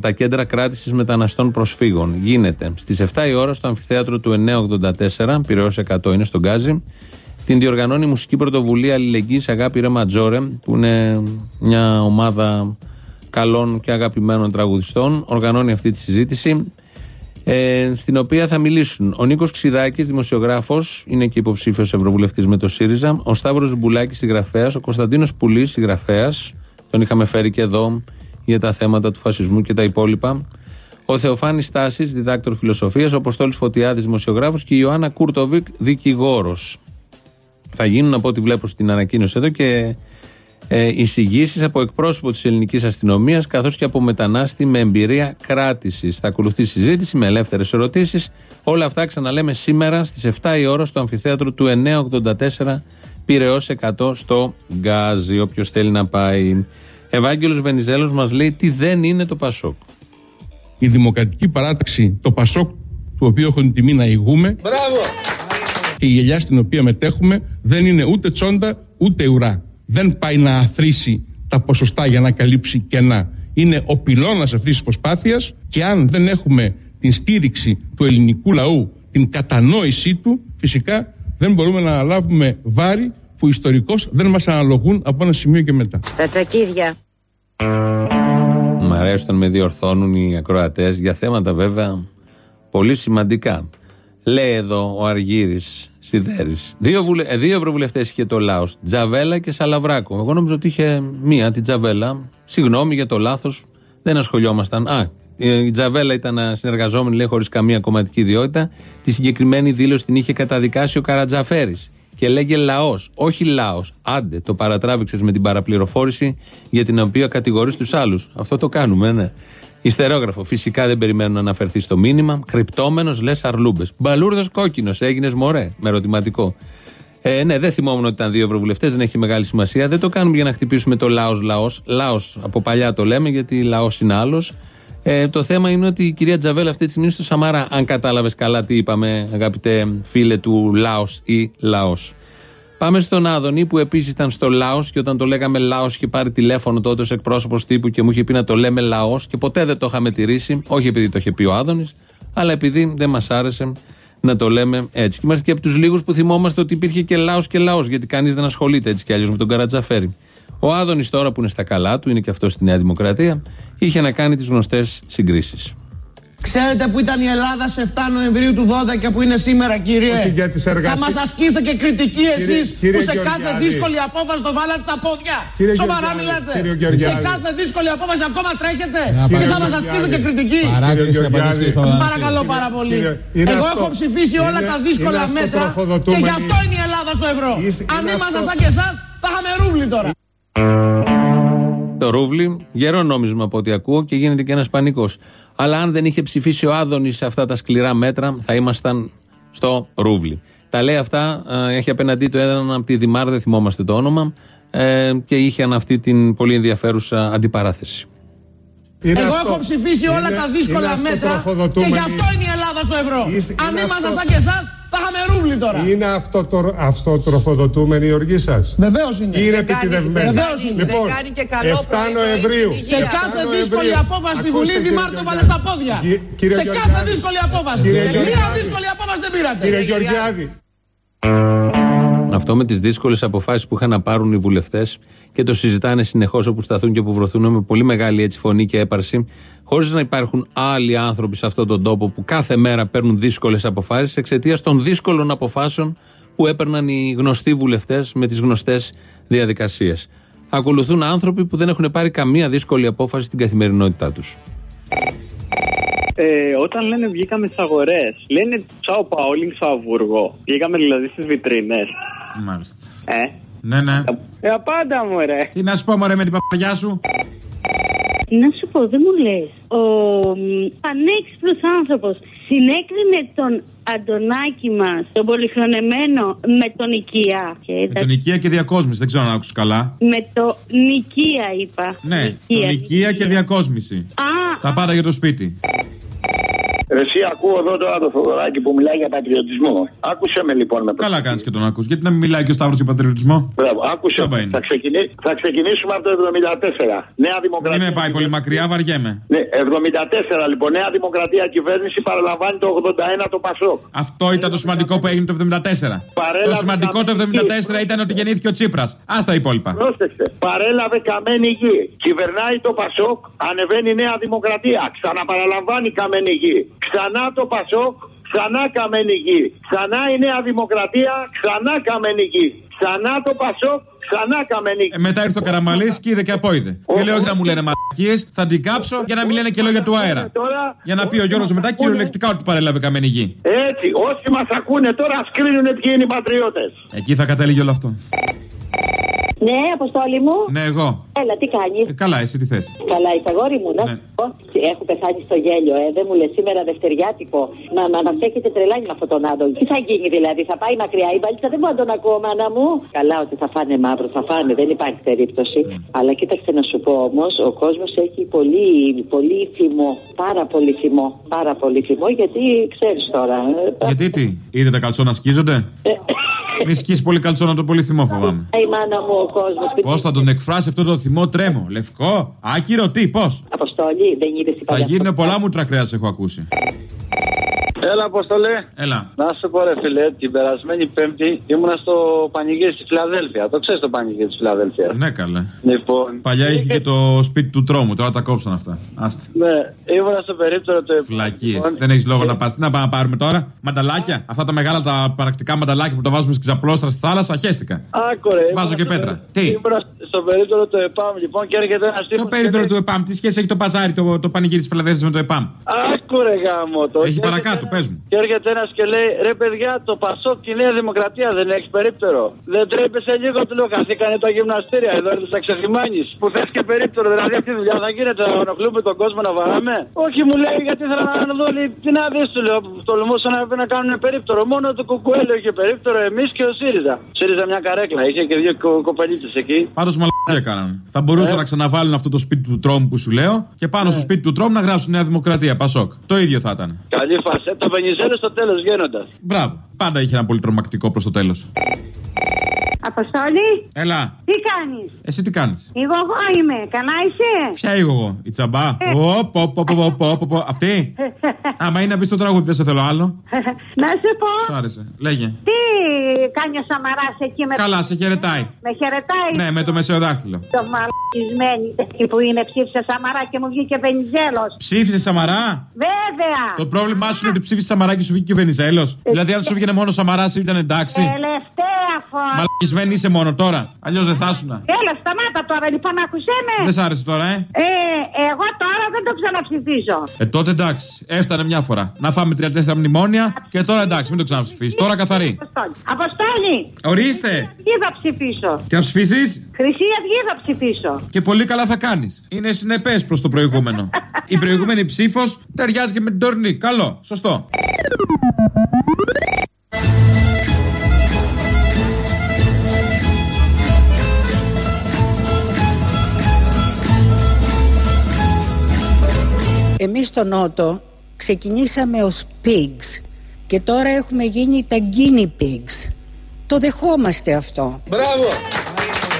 Speaker 2: τα κέντρα κράτησης μεταναστών προσφύγων. Γίνεται στις 7 η ώρα στο αμφιθέατρο του 984, πυραιός 100 είναι στον Γκάζι. Την διοργανώνει η μουσική πρωτοβουλία Αλληλεγγύης Αγάπη Ρε Ματζόρε, που είναι μια ομάδα καλών και αγαπημένων τραγουδιστών. Οργανώνει αυτή τη συζήτηση. Ε, στην οποία θα μιλήσουν ο Νίκος Ξυδάκης, δημοσιογράφος, είναι και υποψήφιος ευρωβουλευτής με το ΣΥΡΙΖΑ, ο Σταύρος Μπουλάκη, συγγραφέας, ο Κωνσταντίνος Πουλής, συγγραφέας, τον είχαμε φέρει και εδώ για τα θέματα του φασισμού και τα υπόλοιπα. Ο Θεοφάνης Στάσης, διδάκτορ φιλοσοφίας, ο Αποστόλης Φωτιάδης, δημοσιογράφος και η Ιωάννα Κούρτοβικ, δικηγόρος. Θα γίνουν από ό,τι βλέπω στην ανακοίνωση εδώ και ε, εισηγήσεις από εκπρόσωπο της ελληνικής αστυνομίας καθώς και από μετανάστη με εμπειρία κράτησης. Θα ακολουθεί συζήτηση με ελεύθερες ερωτήσεις. Όλα αυτά ξαναλέμε σήμερα στις 7 η ώρα στο αμφιθέατρο του 984 Πυραιός 100 στο Γκάζι. Όποιος θέλει να πάει. Ευάγγελος Βενιζέλος μας λέει τι δεν είναι το Πασόκ.
Speaker 1: Η Δημοκρατική Παράταξη, το Πασόκ, του οποίου έχω την τιμή να ηγούμε.
Speaker 7: Μπράβο!
Speaker 1: Και η γελιά στην οποία μετέχουμε δεν είναι ούτε τσόντα ούτε ουρά. Δεν πάει να αθρήσει τα ποσοστά για να καλύψει κενά. Είναι ο πυλώνας αυτής της προσπάθειας και αν δεν έχουμε την στήριξη του ελληνικού λαού, την κατανόησή του, φυσικά δεν μπορούμε να αναλάβουμε βάρη που ιστορικώς δεν μας αναλογούν από ένα σημείο και μετά.
Speaker 9: Στα τσακίδια.
Speaker 2: Μ' αρέσει όταν με διορθώνουν οι ακροατές για θέματα βέβαια πολύ σημαντικά. Λέει εδώ ο Αργύρης Σιδέρης. Δύο, βουλε... ε, δύο ευρωβουλευτές είχε το λαό. Τζαβέλα και Σαλαβράκο. Εγώ νόμιζα ότι είχε μία, την Τζαβέλα. Συγγνώμη για το λάθος. Δεν ασχολιόμασταν. Α, η Τζαβέλα ήταν συνεργαζόμενη, λέει, χωρίς καμία κομματική ιδιότητα. Τη συγκεκριμένη δήλωση την είχε καταδικάσει ο Καρατζαφέρης. Και λέγε λαός, όχι λαός. Άντε, το παρατράβηξες με την παραπληροφόρηση για την οποία κατηγορείς τους άλλους. Αυτό το κάνουμε, ναι. Ιστερόγραφο. Φυσικά δεν περιμένω να αναφερθείς στο μήνυμα. Κρυπτόμενος λες αρλούμπες. Μπαλούρδος κόκκινος. Έγινες μωρέ. Με ερωτηματικό. Ε, ναι, δεν θυμόμουν ότι ήταν δύο ευρωβουλευτές, δεν έχει μεγάλη σημασία. Δεν το κάνουμε για να χτυπήσουμε το λαός λαός. Λαός από παλιά το λέμε, γιατί λαός είναι άλλος. Ε, το θέμα είναι ότι η κυρία Τζαβέλα αυτή τη στιγμή στο Σαμάρα, αν κατάλαβες καλά τι είπαμε, αγαπητέ φίλε του Λάος ή Λαός. Πάμε στον Άδωνη που επίσης ήταν στο Λάος και όταν το λέγαμε Λάος είχε πάρει τηλέφωνο τότε ως εκπρόσωπος τύπου και μου είχε πει να το λέμε Λαός και ποτέ δεν το είχαμε τηρήσει. Όχι επειδή το είχε πει ο Άδωνης, αλλά επειδή δεν μας άρεσε να το λέμε έτσι. Και είμαστε και από τους λίγους που θυμόμαστε ότι υπήρχε και Λάος και Λαός, γιατί κανείς δεν ασχολείται έτσι κι αλλιώς με τον Καρατζαφέρη. Ο Άδωνης τώρα που είναι στα καλά του, είναι και αυτός στη Νέα Δημοκρατία, είχε να κάνει τις γνωστές συγκρίσεις.
Speaker 10: Ξέρετε που ήταν η Ελλάδα σε 7 Νοεμβρίου του 12 που είναι σήμερα, κύριε;
Speaker 7: Όχι για τις εργασίες.
Speaker 10: Θα μας ασκήσετε και κριτική εσείς που σε κάθε
Speaker 7: Γεωργιάδη.
Speaker 10: δύσκολη απόφαση το βάλατε τα πόδια.
Speaker 7: Κύριε
Speaker 10: Σοβαρά
Speaker 7: Γεωργιάδη,
Speaker 10: μιλάτε.
Speaker 7: κύριε Γεωργιάδη.
Speaker 10: Σε κάθε δύσκολη απόφαση ακόμα τρέχετε. Και θα
Speaker 7: παρακαλώ.
Speaker 10: μα ασκήσετε και κριτική.
Speaker 7: Παράκληση να απαντήσει, κύριε
Speaker 10: Σας παρακαλώ πάρα πολύ.
Speaker 7: Κύριε, είναι
Speaker 10: Εγώ
Speaker 7: αυτό.
Speaker 10: έχω ψηφίσει όλα
Speaker 7: Είναι-
Speaker 10: τα δύσκολα
Speaker 7: είναι
Speaker 10: μέτρα και
Speaker 7: αυτοτροφοδοτούμενη.
Speaker 10: γι' αυτό είναι η Ελλάδα στο ευρώ.
Speaker 7: Είστε-
Speaker 10: Αν
Speaker 7: είναι
Speaker 10: ήμασταν
Speaker 7: αυτό.
Speaker 10: σαν και εσάς, θα είχαμε ρούβλι τώρα.
Speaker 2: Το ρούβλι, γερό νόμισμα από ό,τι ακούω και γίνεται και ένας πανικός. Αλλά αν δεν είχε ψηφίσει ο Άδωνης σε αυτά τα σκληρά μέτρα, θα ήμασταν στο ρούβλι. Τα λέει αυτά, ε, έχει απέναντί του έναν από τη Δημάρ, δεν θυμόμαστε το όνομα, ε, και είχε αυτή την πολύ ενδιαφέρουσα αντιπαράθεση.
Speaker 7: Είναι
Speaker 10: Εγώ
Speaker 7: αυτό.
Speaker 10: έχω ψηφίσει όλα
Speaker 7: Είναι-
Speaker 10: τα δύσκολα
Speaker 7: είναι
Speaker 10: μέτρα και
Speaker 7: αυτοτροφοδοτούμενη.
Speaker 10: γι' αυτό είναι η Ελλάδα στο ευρώ.
Speaker 7: Είστε-
Speaker 10: Αν
Speaker 7: είναι
Speaker 10: ήμασταν
Speaker 7: αυτό.
Speaker 10: σαν και εσάς, θα είχαμε ρούβλι τώρα.
Speaker 7: Είναι αυτοτρο- αυτοτροφοδοτούμενη η οργή σας;
Speaker 10: Βεβαίως είναι.
Speaker 7: Είναι
Speaker 10: Δεν κάνει-
Speaker 7: επιτιδευμένη.
Speaker 10: Βεβαίως είναι.
Speaker 7: Λοιπόν,
Speaker 10: Δεν κάνει και καλό
Speaker 7: 7
Speaker 10: πρωί-πρωί
Speaker 7: Νοεμβρίου.
Speaker 10: Σε
Speaker 7: 7
Speaker 10: κάθε
Speaker 7: Νοεμβρίου.
Speaker 10: δύσκολη απόφαση στη
Speaker 7: Ακούστε,
Speaker 10: Βουλή
Speaker 7: κύριε
Speaker 10: Δημάρ το βάλε
Speaker 7: Γεωργιάδη.
Speaker 10: στα πόδια.
Speaker 7: Κυ- κύριε
Speaker 10: Σε
Speaker 7: Γεωργιάδη.
Speaker 10: κάθε δύσκολη απόφαση.
Speaker 7: Κύριε
Speaker 10: Μία
Speaker 7: Γεωργιάδη.
Speaker 10: δύσκολη απόφαση δεν πήρατε.
Speaker 7: Κύριε Γεωργιάδη,
Speaker 2: Αυτό με τις δύσκολες αποφάσεις που είχαν να πάρουν οι βουλευτές και το συζητάνε συνεχώς όπου σταθούν και όπου βρωθούν με πολύ μεγάλη έτσι φωνή και έπαρση, χωρίς να υπάρχουν άλλοι άνθρωποι σε αυτόν τον τόπο που κάθε μέρα παίρνουν δύσκολες αποφάσεις εξαιτίας των δύσκολων αποφάσεων που έπαιρναν οι γνωστοί βουλευτές με τις γνωστές διαδικασίες. Ακολουθούν άνθρωποι που δεν έχουν πάρει καμία δύσκολη απόφαση στην καθημερινότητά τους.
Speaker 11: Ε, όταν λένε βγήκαμε στις αγορές, λένε Τσάο Παόλινγκ στο Αβούργο. Βγήκαμε δηλαδή στις βιτρίνες.
Speaker 12: Μάλιστα.
Speaker 11: Ε;
Speaker 12: Ναι, ναι.
Speaker 11: Ε, απάντα μου, ρε.
Speaker 12: Τι να σου πω, μωρέ, με την παπαγιά σου;
Speaker 13: Να σου πω, δεν μου λες. Ο πανέξυπνος άνθρωπος συνέκρινε τον Αντωνάκη μας, τον πολυχρονεμένο, με τον Οικία. Και
Speaker 12: Με τον Οικία και διακόσμηση, δεν ξέρω αν άκουσα καλά.
Speaker 13: με το Νικία είπα.
Speaker 12: Ναι, τον Οικία και διακόσμηση.
Speaker 13: Α,
Speaker 12: Τα πάντα για το σπίτι.
Speaker 14: Εσύ ακούω εδώ τώρα το Θοδωράκι που μιλάει για πατριωτισμό. Άκουσε με λοιπόν με
Speaker 12: Καλά κάνεις και τον ακούς. Γιατί να μην μιλάει και ο Σταύρος για πατριωτισμό;
Speaker 14: Μπράβο, άκουσε.
Speaker 12: Τσάμπα είναι.
Speaker 14: Θα, ξεκινή... θα ξεκινήσουμε από το 74. Νέα Δημοκρατία.
Speaker 12: Μην με πάει πολύ μακριά, βαριέμαι.
Speaker 14: Ναι, 74 λοιπόν. Νέα Δημοκρατία κυβέρνηση παραλαμβάνει το 81 το Πασόκ.
Speaker 12: Αυτό ήταν το σημαντικό που έγινε το 74. Το σημαντικό το 74 ήταν ότι γεννήθηκε ο Τσίπρας. Α τα υπόλοιπα.
Speaker 14: Πρόσεξε. Παρέλαβε καμένη γη. Κυβερνάει το Πασόκ, ανεβαίνει η Νέα Δημοκρατία. Ξαναπαραλαμβάνει καμένη γη. Ξανά το Πασόκ, ξανά καμένη γη. Ξανά η Νέα Δημοκρατία, ξανά καμένη γη. Ξανά το Πασόκ, ξανά καμένη γη.
Speaker 12: Ε, μετά ήρθε ο Καραμαλής και είδε και απόειδε. Και λέει όχι να μου λένε μαλακίες, θα την κάψω για να μην λένε και λόγια του αέρα. Για να πει ο Γιώργος μετά κυριολεκτικά ότι παρέλαβε καμένη γη.
Speaker 14: Έτσι, όσοι μας ακούνε τώρα, ας κρίνουν ποιοι είναι οι πατριώτες.
Speaker 12: Εκεί θα κατέληγε όλο αυτό.
Speaker 13: Ναι, αποστόλη μου.
Speaker 12: Ναι, εγώ.
Speaker 13: Έλα, τι κάνεις;
Speaker 12: Ε, καλά, εσύ τι θες;
Speaker 13: Καλά, είσαι αγόρι μου, να
Speaker 12: Ναι.
Speaker 13: σου πω. Έχω πεθάνει στο γέλιο, ε. Δεν μου λες σήμερα δευτεριάτικο. Μα, μα να φτιάχετε τρελάνι με αυτόν τον άντων. Τι θα γίνει δηλαδή, θα πάει μακριά η μπαλίτσα, δεν μπορώ να τον ακούω, μάνα μου. Καλά, ότι θα φάνε μαύρο, θα φάνε, δεν υπάρχει περίπτωση. Αλλά κοίταξε να σου πω όμως, ο κόσμος έχει πολύ, πολύ θυμό. Πάρα πολύ θυμό. Πάρα πολύ θυμό, γιατί ξέρεις τώρα. ε,
Speaker 12: Γιατί τι, είδε τα καλτσόνα σκίζονται; Μη σκίσει πολύ καλτσόνα το πολύ θυμό, φοβάμαι.
Speaker 13: Η μάνα μου ο κόσμος.
Speaker 12: Πώς θα τον εκφράσει αυτό το θυμό τρέμο, λευκό, άκυρο, τι, πώς;
Speaker 13: Αποστολή, δεν είδες τι
Speaker 12: Θα γίνουν πολλά μούτρα κρέας, έχω ακούσει.
Speaker 9: Έλα, Αποστολέ.
Speaker 12: Έλα.
Speaker 9: Να σου πω, ρε φίλε, την περασμένη Πέμπτη ήμουνα στο πανηγύρι στη Φιλαδέλφια. Το ξέρεις το πανηγύρι τη Φιλαδέλφια;
Speaker 12: Ναι, καλέ.
Speaker 9: Λοιπόν.
Speaker 12: Παλιά είχε και το σπίτι του τρόμου, τώρα τα κόψαν αυτά. Άστε.
Speaker 9: Ναι, ήμουνα στο περίπτερο του
Speaker 12: Φυλακίες. Δεν έχεις λόγο να πας. Τι να πάμε να πάρουμε τώρα; Μανταλάκια. Αυτά τα μεγάλα τα πρακτικά μανταλάκια που τα βάζουμε στην ξαπλώστρα στη θάλασσα. Χαίστηκα.
Speaker 9: Άκουρε.
Speaker 12: Βάζω και πέτρα. Τι;
Speaker 9: Ήμουνα στο περίπτερο του ΕΠΑΜ λοιπόν και έρχεται ένας τύπος.
Speaker 12: Το περίπτερο του ΕΠΑΜ, τι σχέση έχει το παζάρι, το, το πανηγύρι της Φιλαδέλφιας με το ΕΠΑΜ;
Speaker 9: Άκουρε γάμο το.
Speaker 12: Έχει παρακάτω, πες μου.
Speaker 9: Και έρχεται ένα και λέει ρε παιδιά, το Πασόκ και η Νέα Δημοκρατία δεν έχει περίπτερο. Δεν τρέπεσαι λίγο, του λέω καθήκανε τα γυμναστήρια εδώ έρθει στα ξεχυμάνει. Που θες και περίπτερο, δηλαδή αυτή η δουλειά θα γίνεται να ενοχλούμε τον κόσμο να βαράμε. Όχι, μου λέει γιατί ήθελα να δω λέει, τι να δει, του λέω. Τολμούσαν να, να κάνουν περίπτερο. Μόνο το κουκουέλο είχε περίπτερο, εμείς και ο ΣΥΡΙΖΑ. ΣΥΡΙΖΑ μια καρέκλα, είχε και δύο κο, κοπελίτσε εκεί.
Speaker 12: Πάντως μαλακία κάνανε. Θα μπορούσαν να ξαναβάλουν αυτό το σπίτι του τρόμου που σου λέω και πάνω στο σπίτι του τρόμου να γράψουν Νέα Δημοκρατία, Πασόκ. Το ίδιο θα ήταν.
Speaker 9: Καλή φασέ, το Βενιζέλο στο τέλος γίνοντα.
Speaker 12: Μπράβο. Πάντα είχε ένα πολύ τρομακτικό προς το τέλος.
Speaker 15: Αποστόλη.
Speaker 12: Έλα.
Speaker 15: Τι κάνεις;
Speaker 12: Εσύ τι κάνεις;
Speaker 15: Εγώ εγώ είμαι. Καλά είσαι;
Speaker 12: Ποια είμαι εγώ, η τσαμπά;
Speaker 15: Ε.
Speaker 12: Οπ, οπ, οπ, οπ, οπ, οπ, Αυτή; Άμα είναι να πει το τραγούδι, δεν σε θέλω άλλο.
Speaker 15: να σου πω.
Speaker 12: Σ' άρεσε. Λέγε.
Speaker 15: Τι κάνει ο Σαμαράς εκεί με.
Speaker 12: Καλά, σε χαιρετάει.
Speaker 15: Με χαιρετάει.
Speaker 12: Ναι, με το μεσαιοδάχτυλο.
Speaker 15: Το μαλακισμένη εκεί που είναι ψήφισε Σαμαρά και μου βγήκε Βενιζέλος.
Speaker 12: Ψήφισε Σαμαρά;
Speaker 15: Βέβαια.
Speaker 12: Το πρόβλημά σου είναι ότι ψήφισε Σαμαρά και σου βγήκε Βενιζέλος. Δηλαδή, αν σου βγήκε μόνο Σαμαρά, ήταν εντάξει.
Speaker 15: Τελευταία φορά.
Speaker 12: Μαλακισμένη είσαι μόνο τώρα. Αλλιώς δεν θα ήσουν.
Speaker 15: Έλα, σταμάτα τώρα, λοιπόν, άκουσέ με.
Speaker 12: Δεν σ' άρεσε τώρα, ε;
Speaker 15: Ε, εγώ τώρα δεν το ξαναψηφίζω.
Speaker 12: Ε, τότε εντάξει. Έφτανε μια φορά. Να φάμε 34 μνημόνια και τώρα εντάξει, μην το ξαναψηφίσεις. Τώρα καθαρή.
Speaker 15: Αποστόλη. Αποστόλη.
Speaker 12: Ορίστε.
Speaker 15: Τι θα ψηφίσω.
Speaker 12: Τι να ψηφίσεις;
Speaker 15: Χρυσή Αυγή θα ψηφίσω.
Speaker 12: Και πολύ καλά θα κάνεις. Είναι συνεπές προς το προηγούμενο. Η προηγούμενη ψήφος ταιριάζει και με την τωρινή. Καλό. Σωστό.
Speaker 8: Εμείς στο Νότο ξεκινήσαμε ως pigs και τώρα έχουμε γίνει τα guinea pigs. Το δεχόμαστε αυτό.
Speaker 7: Μπράβο!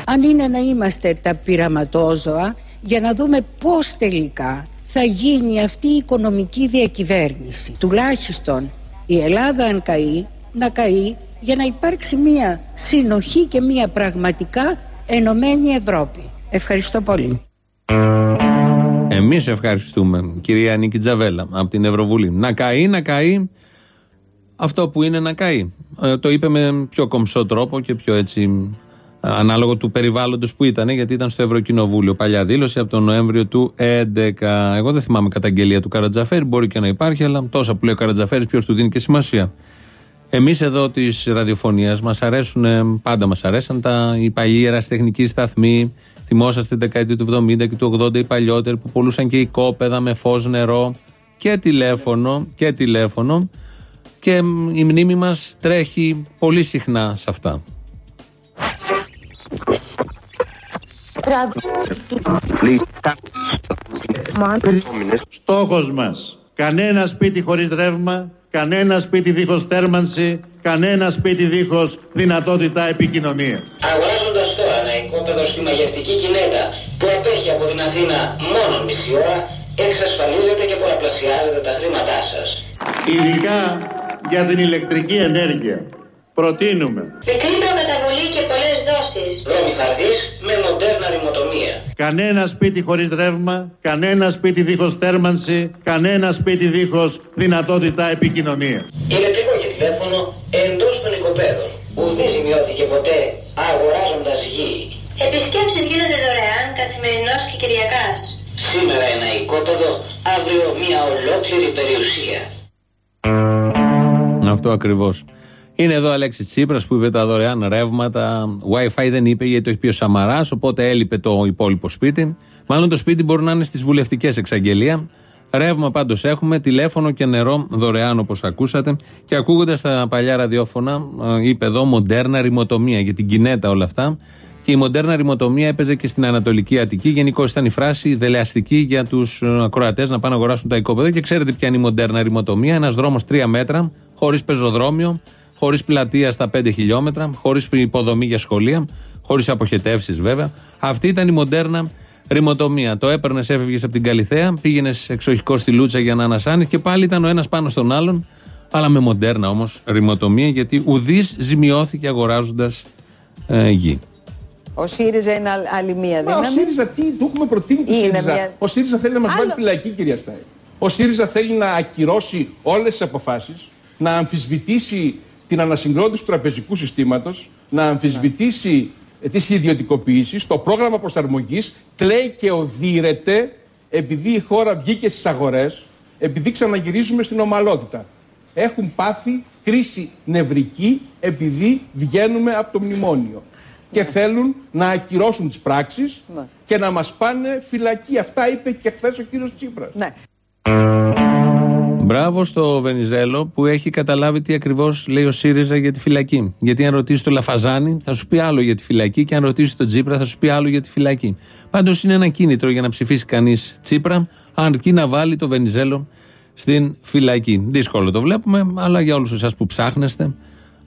Speaker 8: Αν είναι να είμαστε τα πειραματόζωα για να δούμε πώς τελικά θα γίνει αυτή η οικονομική διακυβέρνηση. Τουλάχιστον η Ελλάδα αν καεί, να καεί για να υπάρξει μια συνοχή και μια πραγματικά ενωμένη Ευρώπη. Ευχαριστώ πολύ.
Speaker 2: Εμείς ευχαριστούμε, κυρία Νίκη Τζαβέλα, από την Ευρωβουλή. Να καεί, να καεί αυτό που είναι να καεί. Ε, το είπε με πιο κομψό τρόπο και πιο έτσι ανάλογο του περιβάλλοντος που ήταν, γιατί ήταν στο Ευρωκοινοβούλιο. Παλιά δήλωση από τον Νοέμβριο του 2011. Εγώ δεν θυμάμαι καταγγελία του Καρατζαφέρη, μπορεί και να υπάρχει, αλλά τόσα που λέει ο Καρατζαφέρης, ποιος του δίνει και σημασία. Εμείς εδώ της ραδιοφωνίας μας αρέσουν, ε, πάντα μας αρέσαν τα, οι παλιοί ερασιτεχνικοί σταθμοί. Θυμόσαστε την δεκαετία του 70 και του 80 οι παλιότεροι που πουλούσαν και οικόπεδα με φως, νερό και τηλέφωνο. Και τηλέφωνο. Και μ, η μνήμη μας τρέχει πολύ συχνά σε αυτά.
Speaker 5: Στόχος μας. Κανένα σπίτι χωρίς ρεύμα, κανένα σπίτι δίχως θέρμανση, κανένα σπίτι δίχως δυνατότητα επικοινωνίας.
Speaker 16: Αγοράζοντας τώρα ένα οικόπεδο στη μαγευτική Κινέτα που απέχει από την Αθήνα μόνο μισή ώρα, εξασφαλίζετε και πολλαπλασιάζετε τα χρήματά σας.
Speaker 5: Ειδικά για την ηλεκτρική ενέργεια. Προτείνουμε
Speaker 16: Μικρή προκαταβολή και πολλές δόσεις. Δρόμοι φαρδί με μοντέρνα ρημοτομία.
Speaker 5: κανένα σπίτι χωρίς ρεύμα, κανένα σπίτι δίχως θέρμανση, κανένα σπίτι δίχως δυνατότητα επικοινωνίας.
Speaker 16: Ηλεκτρικό και τηλέφωνο εντός των οικοπαίδων. Ουδή ζημιώθηκε ποτέ αγοράζοντας γη.
Speaker 17: Επισκέψεις γίνονται δωρεάν καθημερινώς και Κυριακάς.
Speaker 16: Σήμερα ένα οικόπεδο, αύριο μια ολόκληρη περιουσία.
Speaker 2: Αυτό ακριβώς. Είναι εδώ ο Αλέξης Τσίπρας που είπε τα δωρεάν ρεύματα. Wi-Fi δεν είπε γιατί το έχει πει ο Σαμαράς, οπότε έλειπε το υπόλοιπο σπίτι. Μάλλον το σπίτι μπορεί να είναι στις βουλευτικές εξαγγελία. Ρεύμα πάντως έχουμε, τηλέφωνο και νερό δωρεάν όπως ακούσατε. Και ακούγοντας τα παλιά ραδιόφωνα, ε, είπε εδώ μοντέρνα ρημοτομία για την κινέτα όλα αυτά. Και η μοντέρνα ρημοτομία έπαιζε και στην Ανατολική Αττική. Γενικώ ήταν η φράση δελεαστική για τους ακροατές να πάνε να αγοράσουν τα οικόπεδα. Και ξέρετε ποια είναι η μοντέρνα ρημοτομία. Ένας δρόμος τρία μέτρα, χωρίς πεζοδρόμιο, χωρίς πλατεία στα 5 χιλιόμετρα, χωρίς υποδομή για σχολεία, χωρίς αποχετεύσεις βέβαια. Αυτή ήταν η μοντέρνα ρημοτομία. Το έπαιρνες, έφευγες από την Καλιθέα, πήγαινες εξοχικό στη Λούτσα για να ανασάνεις και πάλι ήταν ο ένας πάνω στον άλλον, αλλά με μοντέρνα όμως ρημοτομία, γιατί ουδής ζημιώθηκε αγοράζοντας ε, γη.
Speaker 18: Ο ΣΥΡΙΖΑ είναι α- άλλη μία
Speaker 1: Μα ο
Speaker 18: δύναμη.
Speaker 1: ΣΥΡΙΖΑ τι, του έχουμε προτείνει το
Speaker 18: Είναι
Speaker 1: ΣΥΡΙΖΑ.
Speaker 18: μια-
Speaker 1: Ο ΣΥΡΙΖΑ θέλει να μας
Speaker 18: Άλλο.
Speaker 1: βάλει φυλακή, κυρία Στάι. Ο ΣΥΡΙΖΑ θέλει να ακυρώσει όλες τις αποφάσεις, να αμφισβητήσει την ανασυγκρότηση του τραπεζικού συστήματος, να αμφισβητήσει τις ιδιωτικοποιήσεις, το πρόγραμμα προσαρμογής κλαίει και οδύρεται επειδή η χώρα βγήκε στις αγορές, επειδή ξαναγυρίζουμε στην ομαλότητα. Έχουν πάθει κρίση νευρική επειδή βγαίνουμε από το μνημόνιο. Και θέλουν να ακυρώσουν τις πράξεις
Speaker 18: Ναι.
Speaker 1: και να μας πάνε φυλακή. Αυτά είπε και χθες ο κύριος Τσίπρας.
Speaker 18: Ναι.
Speaker 2: Μπράβο στο Βενιζέλο που έχει καταλάβει τι ακριβώς λέει ο ΣΥΡΙΖΑ για τη φυλακή. Γιατί αν ρωτήσει το Λαφαζάνη θα σου πει άλλο για τη φυλακή και αν ρωτήσει τον Τσίπρα θα σου πει άλλο για τη φυλακή. Πάντως είναι ένα κίνητρο για να ψηφίσει κανείς Τσίπρα, αρκεί να βάλει το Βενιζέλο στην φυλακή. Δύσκολο το βλέπουμε, αλλά για όλους εσάς που ψάχνεστε,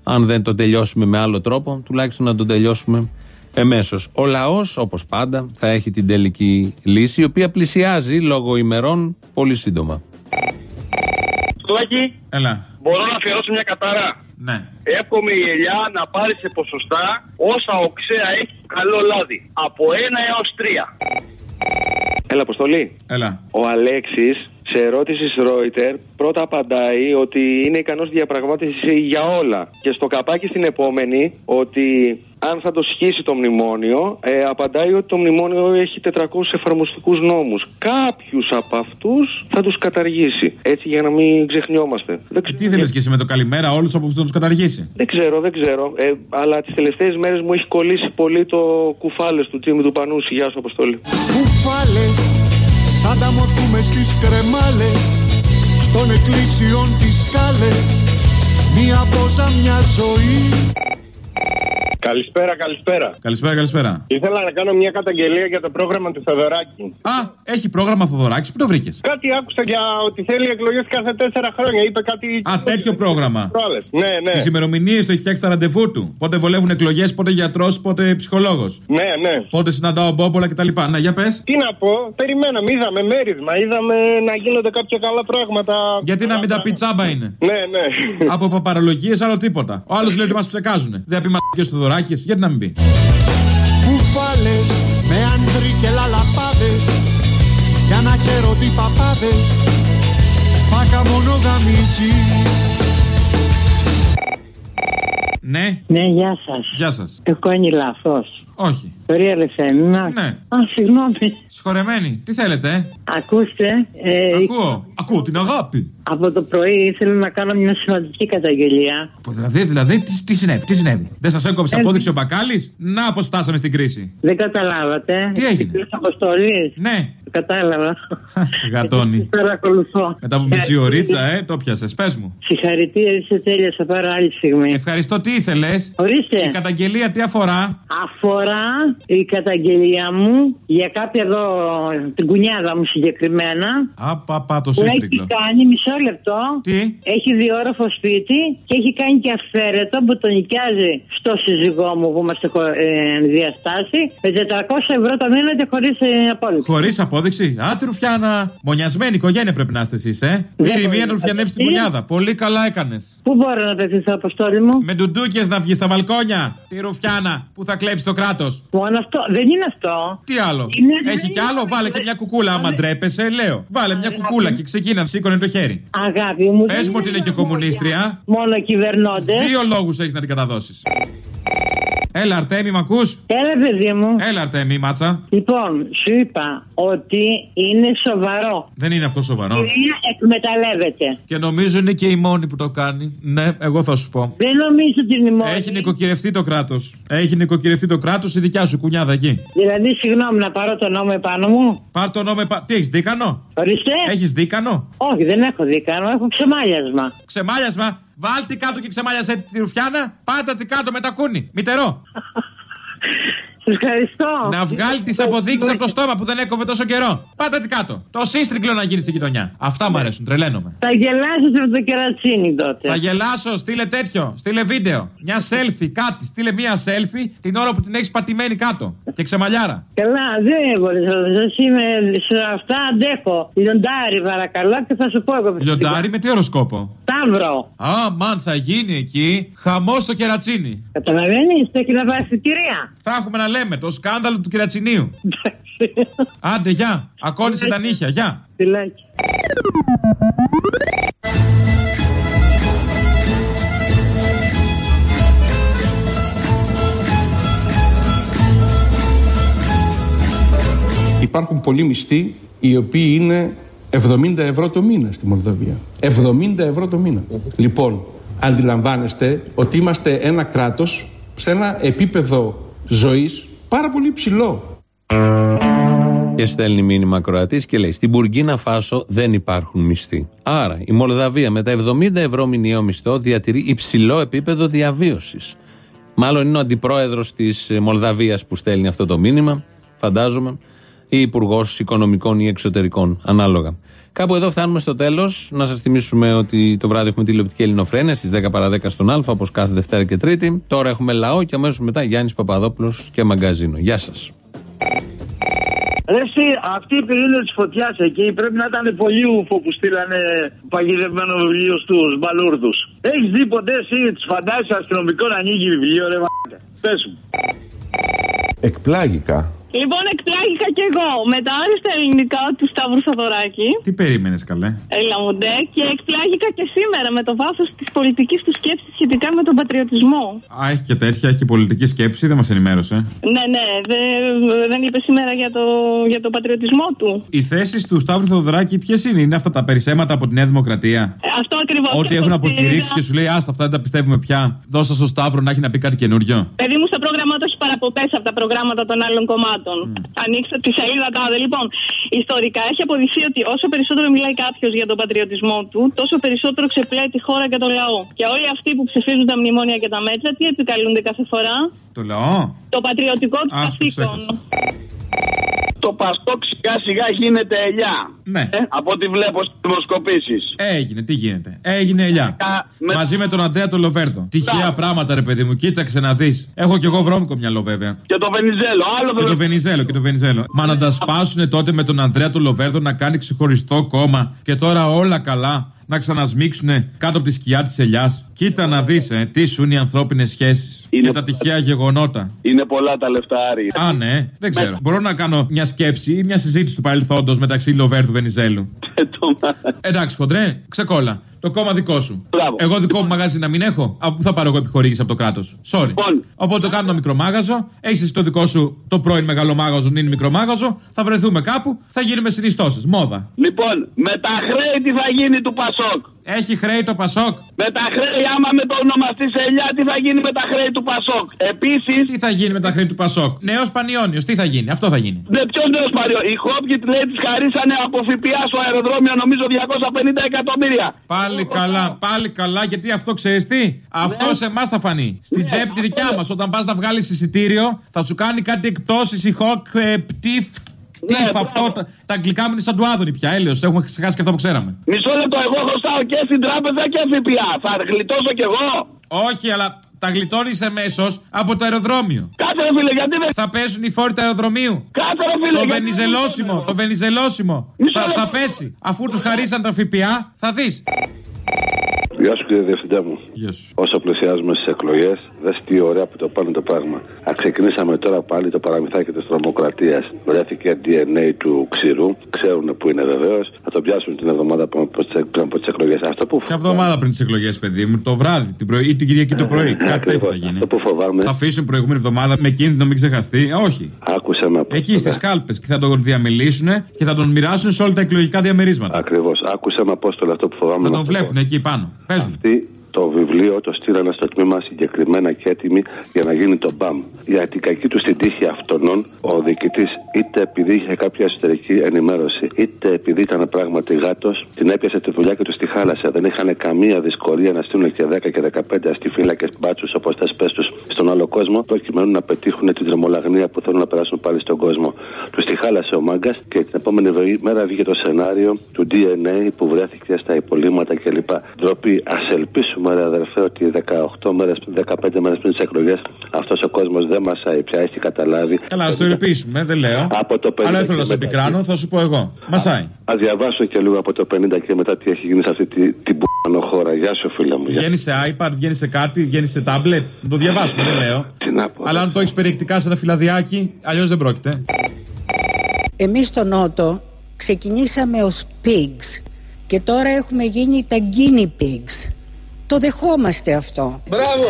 Speaker 2: αν δεν το τελειώσουμε με άλλο τρόπο, τουλάχιστον να το τελειώσουμε εμέσως. Ο λαός, όπως πάντα, θα έχει την τελική λύση, η οποία πλησιάζει λόγω ημερών πολύ σύντομα.
Speaker 19: Τουλάκι,
Speaker 12: Έλα.
Speaker 19: μπορώ να αφιερώσω μια κατάρα.
Speaker 12: Ναι.
Speaker 19: Εύχομαι η ελιά να πάρει σε ποσοστά όσα οξέα έχει το καλό λάδι. Από 1 έως 3.
Speaker 20: Έλα, Αποστολή.
Speaker 12: Έλα.
Speaker 20: Ο Αλέξης σε ερώτηση στη Reuters πρώτα απαντάει ότι είναι ικανός διαπραγμάτευσης για όλα. Και στο καπάκι στην επόμενη ότι αν θα το σχίσει το μνημόνιο, ε, απαντάει ότι το μνημόνιο έχει 400 εφαρμοστικούς νόμους. Κάποιους από αυτούς θα τους καταργήσει. Έτσι για να μην ξεχνιόμαστε. Δεν ξέρω,
Speaker 12: Τι ήθελε και εσύ με το καλημέρα, όλους από αυτού να τους καταργήσει;
Speaker 20: δεν ξέρω, δεν ξέρω. Ε, αλλά τις τελευταίες μέρες μου έχει κολλήσει πολύ το κουφάλες του Τζίμι του Πανούση. Γεια σου, Αποστολή.
Speaker 21: κουφάλες Θα ανταμωθούμε στις κρεμάλες Στον εκκλησιών τις σκάλες Μία πόζα μια ζωή
Speaker 19: Καλησπέρα, καλησπέρα.
Speaker 12: Καλησπέρα, καλησπέρα.
Speaker 19: Ήθελα να κάνω μια καταγγελία για το πρόγραμμα του Θεοδωράκη.
Speaker 12: Α, έχει πρόγραμμα Θοδωράκη, πού το βρήκες;
Speaker 19: Κάτι άκουσα για ότι θέλει εκλογές κάθε τέσσερα χρόνια. Είπε κάτι.
Speaker 12: Α, τέτοιο πρόγραμμα.
Speaker 19: Προάλλες. Ναι, ναι.
Speaker 12: Τις ημερομηνίες το έχει φτιάξει τα ραντεβού του. Πότε βολεύουν εκλογές, πότε γιατρός, πότε ψυχολόγος.
Speaker 19: Ναι, ναι.
Speaker 12: Πότε συναντάω μπόμπολα κτλ. Ναι, για πες.
Speaker 19: Τι να πω, περιμέναμε, είδαμε μέρισμα, είδαμε να γίνονται κάποια καλά πράγματα.
Speaker 12: Γιατί να μην τα πει τσάμπα είναι.
Speaker 19: Ναι, ναι.
Speaker 12: Από παπαρολογίες άλλο τίποτα. Ο άλλος λέει ότι μας ψεκάζουν. Δεν θα πει μα και Θοδωράκη, γιατί να μην πει.
Speaker 21: Κουφάλες με άνδροι και λαλαπάδες Για να χαίρονται οι παπάδες Φάκα μονογαμική
Speaker 12: Ναι.
Speaker 22: Ναι, γεια σας.
Speaker 12: Γεια σας.
Speaker 22: Έχω κάνει λάθο.
Speaker 12: Όχι.
Speaker 22: Το Real FM.
Speaker 12: Ναι.
Speaker 22: Α, συγγνώμη.
Speaker 12: Συγχωρεμένη. Τι θέλετε, ε;
Speaker 22: Ακούστε. Ε,
Speaker 12: Ακούω. Ακούω την αγάπη.
Speaker 22: Από το πρωί ήθελα να κάνω μια σημαντική καταγγελία.
Speaker 12: Δηλαδή, δηλαδή, τι, τι συνέβη, τι συνέβη; Δεν σας έκοψε
Speaker 22: Ε,
Speaker 12: απόδειξη ο Μπακάλι. Να, πώ φτάσαμε στην κρίση.
Speaker 22: Δεν καταλάβατε.
Speaker 12: Τι έγινε;
Speaker 22: Αποστολής.
Speaker 12: Ναι.
Speaker 22: Κατάλαβα.
Speaker 12: Γατόνι.
Speaker 22: Παρακολουθώ.
Speaker 12: Μετά από μισή ωρίτσα, ε, το πιασε. Πες μου.
Speaker 22: Συγχαρητήρια, είσαι τέλεια. Θα πάρω άλλη στιγμή.
Speaker 12: Ευχαριστώ, τι ήθελες;
Speaker 22: Ορίστε.
Speaker 12: Η καταγγελία τι αφορά;
Speaker 22: Αφορά η καταγγελία μου για κάποια εδώ, την κουνιάδα μου συγκεκριμένα.
Speaker 12: Απαπα το
Speaker 22: Που έχει
Speaker 12: σύστρικλο.
Speaker 22: κάνει μισό λεπτό.
Speaker 12: Τι;
Speaker 22: Έχει διόροφο σπίτι και έχει κάνει και αυθαίρετο που τον νοικιάζει στο σύζυγό μου που είμαστε χω- ε, διαστάσει με 400 ευρώ το μήνα και χωρίς ε, απόλυτη.
Speaker 12: Χωρίς απόδειξη. Άτε ρουφιάνα. Μονιασμένη οικογένεια πρέπει να είστε εσείς, ε.
Speaker 22: Δεν
Speaker 12: Ήρεμία
Speaker 22: μπορεί
Speaker 12: να
Speaker 22: να
Speaker 12: ρουφιανέψει την
Speaker 22: παιχτεί.
Speaker 12: κουνιάδα. Πολύ καλά έκανες.
Speaker 22: Πού μπορώ να πετύχω, Αποστόλη μου;
Speaker 12: Με ντουντούκες να βγεις στα μπαλκόνια. Τη ρουφιάνα που θα κλέψει το κράτος.
Speaker 22: Μόνο αυτό; Δεν είναι αυτό.
Speaker 12: Τι άλλο;
Speaker 22: Είναι-
Speaker 12: Έχει κι άλλο, βάλε και μια κουκούλα. Άμα ντρέπεσαι, λέω. Βάλε μια κουκούλα και ξεκίνα, σήκωνε το χέρι.
Speaker 22: Αγάπη μου.
Speaker 12: Πες
Speaker 22: δεν
Speaker 12: μου ότι είναι και κομμουνίστρια.
Speaker 22: Μόνο κυβερνώντες.
Speaker 12: Δύο λόγους έχεις να την καταδώσεις. Έλα, Αρτέμι, μ' ακούς;
Speaker 22: Έλα, παιδί μου.
Speaker 12: Έλα, Αρτέμι, μάτσα.
Speaker 22: Λοιπόν, σου είπα ότι είναι σοβαρό.
Speaker 12: Δεν είναι αυτό
Speaker 22: Η
Speaker 12: σοβαρό.
Speaker 22: κυρία εκμεταλλεύεται.
Speaker 12: Και νομίζω είναι και η μόνη που το κάνει. Ναι, εγώ θα σου πω.
Speaker 22: Δεν νομίζω ότι είναι η μόνη.
Speaker 12: Έχει νοικοκυρευτεί το κράτος. Έχει νοικοκυρευτεί το κράτος η δικιά σου κουνιάδα εκεί.
Speaker 22: Δηλαδή, συγγνώμη, να πάρω το νόμο επάνω μου.
Speaker 12: Πάρ το νόμο. επα- Τι έχεις δίκανο;
Speaker 22: Ορίστε.
Speaker 12: Έχεις δίκανο;
Speaker 22: Όχι, δεν έχω δίκανο, έχω ξεμάλιασμα.
Speaker 12: Ξεμάλιασμα; Βάλτε κάτω και ξεμάλιασε τη ρουφιάνα. Πάτα τη κάτω με τα κούνη. Μητερό.
Speaker 22: Σας ευχαριστώ.
Speaker 12: Να βγάλει τις αποδείξεις από το στόμα που δεν έκοβε τόσο καιρό. Πάτα τι κάτω. Το σύστρικλο να γίνει στην γειτονιά. Αυτά μου αρέσουν, τρελαίνομαι.
Speaker 22: Θα γελάσετε με το κερατσίνι τότε.
Speaker 12: Θα γελάσω, στείλε τέτοιο. Στείλε βίντεο. Μια selfie, κάτι. Στείλε μια selfie την ώρα που την έχεις πατημένη κάτω. Και ξεμαλιάρα.
Speaker 22: Καλά, δεν μπορεί να σας είμαι σε αυτά αντέχω. Λιοντάρι, παρακαλώ και θα σου πω εγώ.
Speaker 12: Λιοντάρι με τι οροσκόπο;
Speaker 22: Σταύρο.
Speaker 12: Α, μαν θα γίνει εκεί χαμός στο κερατσίνι.
Speaker 22: Καταλαβαίνεις, το έχει να πάει στην κυρία.
Speaker 12: Θα έχουμε να λέμε το σκάνδαλο του κερατσινίου. Άντε, γεια. Ακόνησε τα νύχια, γεια.
Speaker 22: Φιλάκι.
Speaker 1: Υπάρχουν πολλοί μισθοί οι οποίοι είναι 70 ευρώ το μήνα στη Μολδαβία. 70 ευρώ το μήνα. Λοιπόν, αντιλαμβάνεστε ότι είμαστε ένα κράτος σε ένα επίπεδο ζωής πάρα πολύ ψηλό.
Speaker 2: Και στέλνει μήνυμα Κροατής και λέει: Στην Μπουργκίνα Φάσο δεν υπάρχουν μισθοί. Άρα η Μολδαβία με τα 70 ευρώ μηνιαίο μισθό διατηρεί υψηλό επίπεδο διαβίωσης. Μάλλον είναι ο αντιπρόεδρος της Μολδαβίας που στέλνει αυτό το μήνυμα, φαντάζομαι, ή υπουργός οικονομικών ή εξωτερικών, ανάλογα. Κάπου εδώ φτάνουμε στο τέλος. Να σας θυμίσουμε ότι το βράδυ έχουμε τηλεοπτική ελληνοφρένεια στις 10 παρα 10 στον Α, όπως κάθε Δευτέρα και Τρίτη. Τώρα έχουμε λαό και αμέσως μετά Γιάννης Παπαδόπουλος και μαγκαζίνο. Γεια σας.
Speaker 23: Ρε εσύ, αυτοί οι πυρήνε της φωτιάς εκεί πρέπει να ήταν πολύ ούφο που στείλανε παγιδευμένο βιβλίο στους μπαλούρδους. Έχεις δει ποτέ εσύ του φαντάζει αστυνομικό να ανοίγει βιβλίο, ρε βα***. Πες μου.
Speaker 24: Εκπλάγηκα.
Speaker 25: Λοιπόν, εκπλάγηκα κι εγώ με τα άριστα ελληνικά του Σταύρου Σαδωράκη.
Speaker 12: Τι περίμενες, καλέ;
Speaker 25: Έλα μου ντε, και εκπλάγηκα και σήμερα με το βάθος της πολιτικής του σκέψης σχετικά με τον πατριωτισμό.
Speaker 12: Α, έχει και τέτοια, έχει και πολιτική σκέψη, δεν μας ενημέρωσε.
Speaker 25: Ναι, ναι, δε, δεν είπε σήμερα για το, για το πατριωτισμό του.
Speaker 12: Οι θέσεις του Σταύρου Θοδωράκη ποιες είναι, είναι αυτά τα περισσέματα από τη Νέα Δημοκρατία;
Speaker 25: Ε, Αυτό ακριβώς.
Speaker 12: Ότι έχουν αποκηρύξει και σου λέει, Άστα, αυτά δεν τα πιστεύουμε πια. Δώσα στο Σταύρο να έχει να πει κάτι καινούριο.
Speaker 25: Παιδί μου στο πρόγραμμα του έχει παραπομπέ από τα προγράμματα των άλλων κομμάτων. Ανοίξτε τη σελίδα τάδε. Λοιπόν, ιστορικά έχει αποδειχθεί ότι όσο περισσότερο μιλάει κάποιος για τον πατριωτισμό του, τόσο περισσότερο ξεπλέει τη χώρα και το λαό. Και όλοι αυτοί που ψηφίζουν τα μνημόνια και τα μέτρα, τι επικαλούνται κάθε φορά;
Speaker 12: Το λαό.
Speaker 25: Το πατριωτικό του
Speaker 12: Αχ, το
Speaker 25: καθήκον.
Speaker 19: Το Παστόκ σιγά σιγά γίνεται ελιά.
Speaker 12: Ναι.
Speaker 19: Ε, από ό,τι βλέπω στις δημοσκοπήσεις.
Speaker 12: Έγινε, τι γίνεται. Έγινε ελιά. Μαζί με τον Αντρέα τον Λοβέρδο. Τυχαία πράγματα, ρε παιδί μου, κοίταξε να δεις. Έχω κι εγώ βρώμικο μυαλό, βέβαια.
Speaker 19: Και το Βενιζέλο. Άλλο
Speaker 12: Και το Βενιζέλο, και το Βενιζέλο. Μα να τα σπάσουν τότε με τον Ανδρέα τον Λοβέρδο να κάνει ξεχωριστό κόμμα και τώρα όλα καλά να ξανασμίξουν κάτω από τη σκιά της ελιάς. Κοίτα να δεις, ε, τι σου είναι οι ανθρώπινες σχέσεις και τα τυχαία γεγονότα.
Speaker 19: Είναι πολλά τα λεφτά, Άρη.
Speaker 12: Α, ναι, δεν ξέρω. Μπορώ να κάνω μια σκέψη ή μια συζήτηση του παρελθόντος μεταξύ Λοβέρδου Βενιζέλου. Εντάξει, χοντρέ, ξεκόλα. Το κόμμα δικό σου. Εγώ δικό μου μαγάζι να μην έχω. Από πού θα πάρω εγώ επιχορήγηση από το κράτος. Sorry. Οπότε το κάνω ένα μικρό μάγαζο. Έχεις εσύ το δικό σου το πρώην μεγάλο μάγαζο, είναι μικρό μάγαζο. Θα βρεθούμε κάπου, θα γίνουμε συνιστώσεις. Μόδα.
Speaker 19: Λοιπόν, με τα χρέη τι θα γίνει του Πασόκ.
Speaker 12: Έχει χρέη το Πασόκ.
Speaker 19: Με τα χρέη, άμα με το ονομαστεί σε ελιά, τι θα γίνει με τα χρέη του Πασόκ; Επίση.
Speaker 12: Τι θα γίνει με τα χρέη του Πασόκ; Νέος Πανιόνιος, τι θα γίνει; Αυτό θα γίνει.
Speaker 19: Ναι, ποιος νέος παλιό. Οι Χόπκιτ λέει τη χαρίσανε από ΦΠΑ στο αεροδρόμιο νομίζω 250 εκατομμύρια.
Speaker 12: Πάλι καλά, πάλι καλά, γιατί αυτό ξέρεις τι; Αυτό σε εμάς θα φανεί. Στην τσέπη τη δικιά μας. Όταν πας να βγάλεις εισιτήριο, θα σου κάνει κάτι εκπτώσει η Χοκ ε, πτήφ. Τι αυτό, τα, τα αγγλικά μου είναι σαν του Άδωνη πια, έλεος, έχουμε ξεχάσει και αυτό που ξέραμε.
Speaker 19: Μισό λεπτό, εγώ χρωστάω και στην τράπεζα και ΦΠΑ. Θα γλιτώσω κι εγώ.
Speaker 12: Όχι, αλλά τα γλιτώνεις εμέσως από το αεροδρόμιο.
Speaker 19: Κάτσε ρε φίλε, γιατί δεν.
Speaker 12: Θα πέσουν οι φόροι του αεροδρομίου.
Speaker 19: Κάτσε ρε φίλε,
Speaker 12: Το
Speaker 19: γιατί-
Speaker 12: βενιζελόσιμο, το βενιζελόσιμο.
Speaker 19: Μισό
Speaker 12: Θα,
Speaker 19: λεπτό.
Speaker 12: θα πέσει. Αφού τους χαρίσαν τα ΦΠΑ, θα δεις.
Speaker 26: Γεια σου κύριε Διευθυντά μου.
Speaker 12: Γεια σου.
Speaker 26: Όσο πλησιάζουμε στις εκλογές, δες τι ωραία που το πάνε το πράγμα. Α, ξεκινήσαμε τώρα πάλι το παραμυθάκι της τρομοκρατίας. Βρέθηκε DNA του ξηρού. Ξέρουν που είναι βεβαίως. Θα το πιάσουν την εβδομάδα πριν από τις εκλογές. Αυτό που
Speaker 12: Ποια εβδομάδα πριν τις εκλογές, παιδί μου, το βράδυ, την πρωί ή την Κυριακή το πρωί. Κάτι τέτοιο θα γίνει.
Speaker 26: Αυτό που φοβάμαι.
Speaker 12: Θα αφήσουν προηγούμενη εβδομάδα με κίνδυνο μην ξεχαστεί. Ε, Όχι.
Speaker 26: Άκουσα με
Speaker 12: Εκεί στις κάλπες και θα τον διαμελήσουν και θα τον μοιράσουν σε όλα τα εκλογικά διαμερίσματα.
Speaker 26: Ακριβώς. Άκουσα με απόστολο αυτό που φοβάμαι.
Speaker 12: Θα
Speaker 26: να
Speaker 12: τον
Speaker 26: πω.
Speaker 12: βλέπουν εκεί πάνω. Πες μου.
Speaker 26: Αυτοί το βιβλίο βιβλίο, το στείλανε στο τμήμα συγκεκριμένα και έτοιμοι για να γίνει το μπαμ. Για την κακή του στην τύχη αυτών, ο διοικητής, είτε επειδή είχε κάποια εσωτερική ενημέρωση, είτε επειδή ήταν πράγματι γάτος, την έπιασε τη δουλειά και του στη χάλασε. Δεν είχαν καμία δυσκολία να στείλουν και 10 και 15 αστιφύλακες μπάτσους όπως τα σπέ τους στον άλλο κόσμο, προκειμένου να πετύχουν την τρομολαγνία που θέλουν να περάσουν πάλι στον κόσμο. Του τη χάλασε ο μάγκας και την επόμενη μέρα βγήκε το σενάριο του DNA που βρέθηκε στα υπολείμματα κλπ. Ντροπή, ας ελπίσουμε, ρε αδερφέ, ότι 18 μέρες, 15 μέρες πριν τις εκλογές αυτός ο κόσμος δεν μας πια έχει καταλάβει.
Speaker 12: Καλά, ας το ελπίσουμε, δεν λέω.
Speaker 26: Από το 50
Speaker 12: Αλλά δεν θέλω να σε πικράνω, θα σου πω εγώ. Μασάει.
Speaker 26: Α διαβάσω και λίγο από το 50 και μετά τι έχει γίνει σε αυτή την τη χώρα. Γεια σου, φίλε μου.
Speaker 12: Βγαίνει σε iPad, βγαίνει σε κάτι, βγαίνει σε tablet. Να το διαβάσουμε, δεν λέω. Αλλά αν το έχεις περιεκτικά σε ένα φυλαδιάκι, αλλιώς δεν πρόκειται.
Speaker 8: Εμείς στο Νότο ξεκινήσαμε ως pigs και τώρα έχουμε γίνει τα guinea pigs. Το δεχόμαστε αυτό.
Speaker 7: Μπράβο!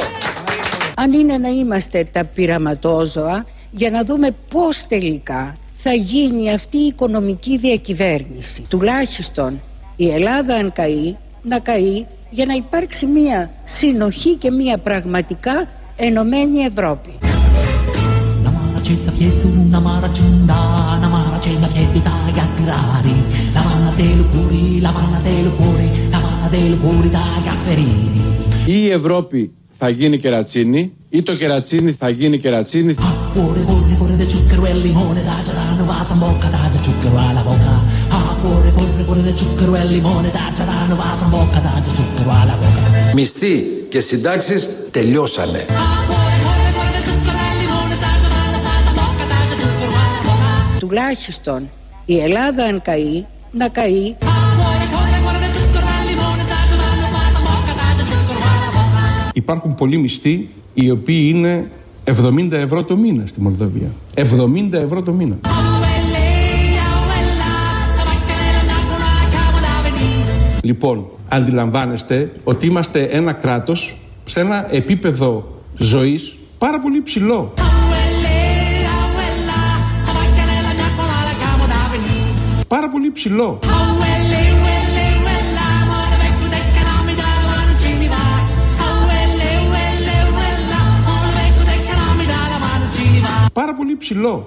Speaker 8: Αν είναι να είμαστε τα πειραματόζωα για να δούμε πώς τελικά θα γίνει αυτή η οικονομική διακυβέρνηση. Τουλάχιστον η Ελλάδα αν καεί, να καεί για να υπάρξει μια συνοχή και μια πραγματικά ενωμένη Ευρώπη.
Speaker 27: Ή η Ευρώπη θα γίνει κερατσίνη ή το κερατσίνι θα γίνει κερατσίνη.
Speaker 24: Μισθοί και συντάξεις τελειώσανε.
Speaker 8: Τουλάχιστον η Ελλάδα αν καεί, να καεί
Speaker 1: Υπάρχουν πολλοί μισθοί οι οποίοι είναι 70 ευρώ το μήνα στη Μολδαβία. 70 ευρώ το μήνα. Λοιπόν, αντιλαμβάνεστε ότι είμαστε ένα κράτος σε ένα επίπεδο ζωής πάρα πολύ ψηλό. Πάρα πολύ ψηλό. Πάρα πολύ ψηλό.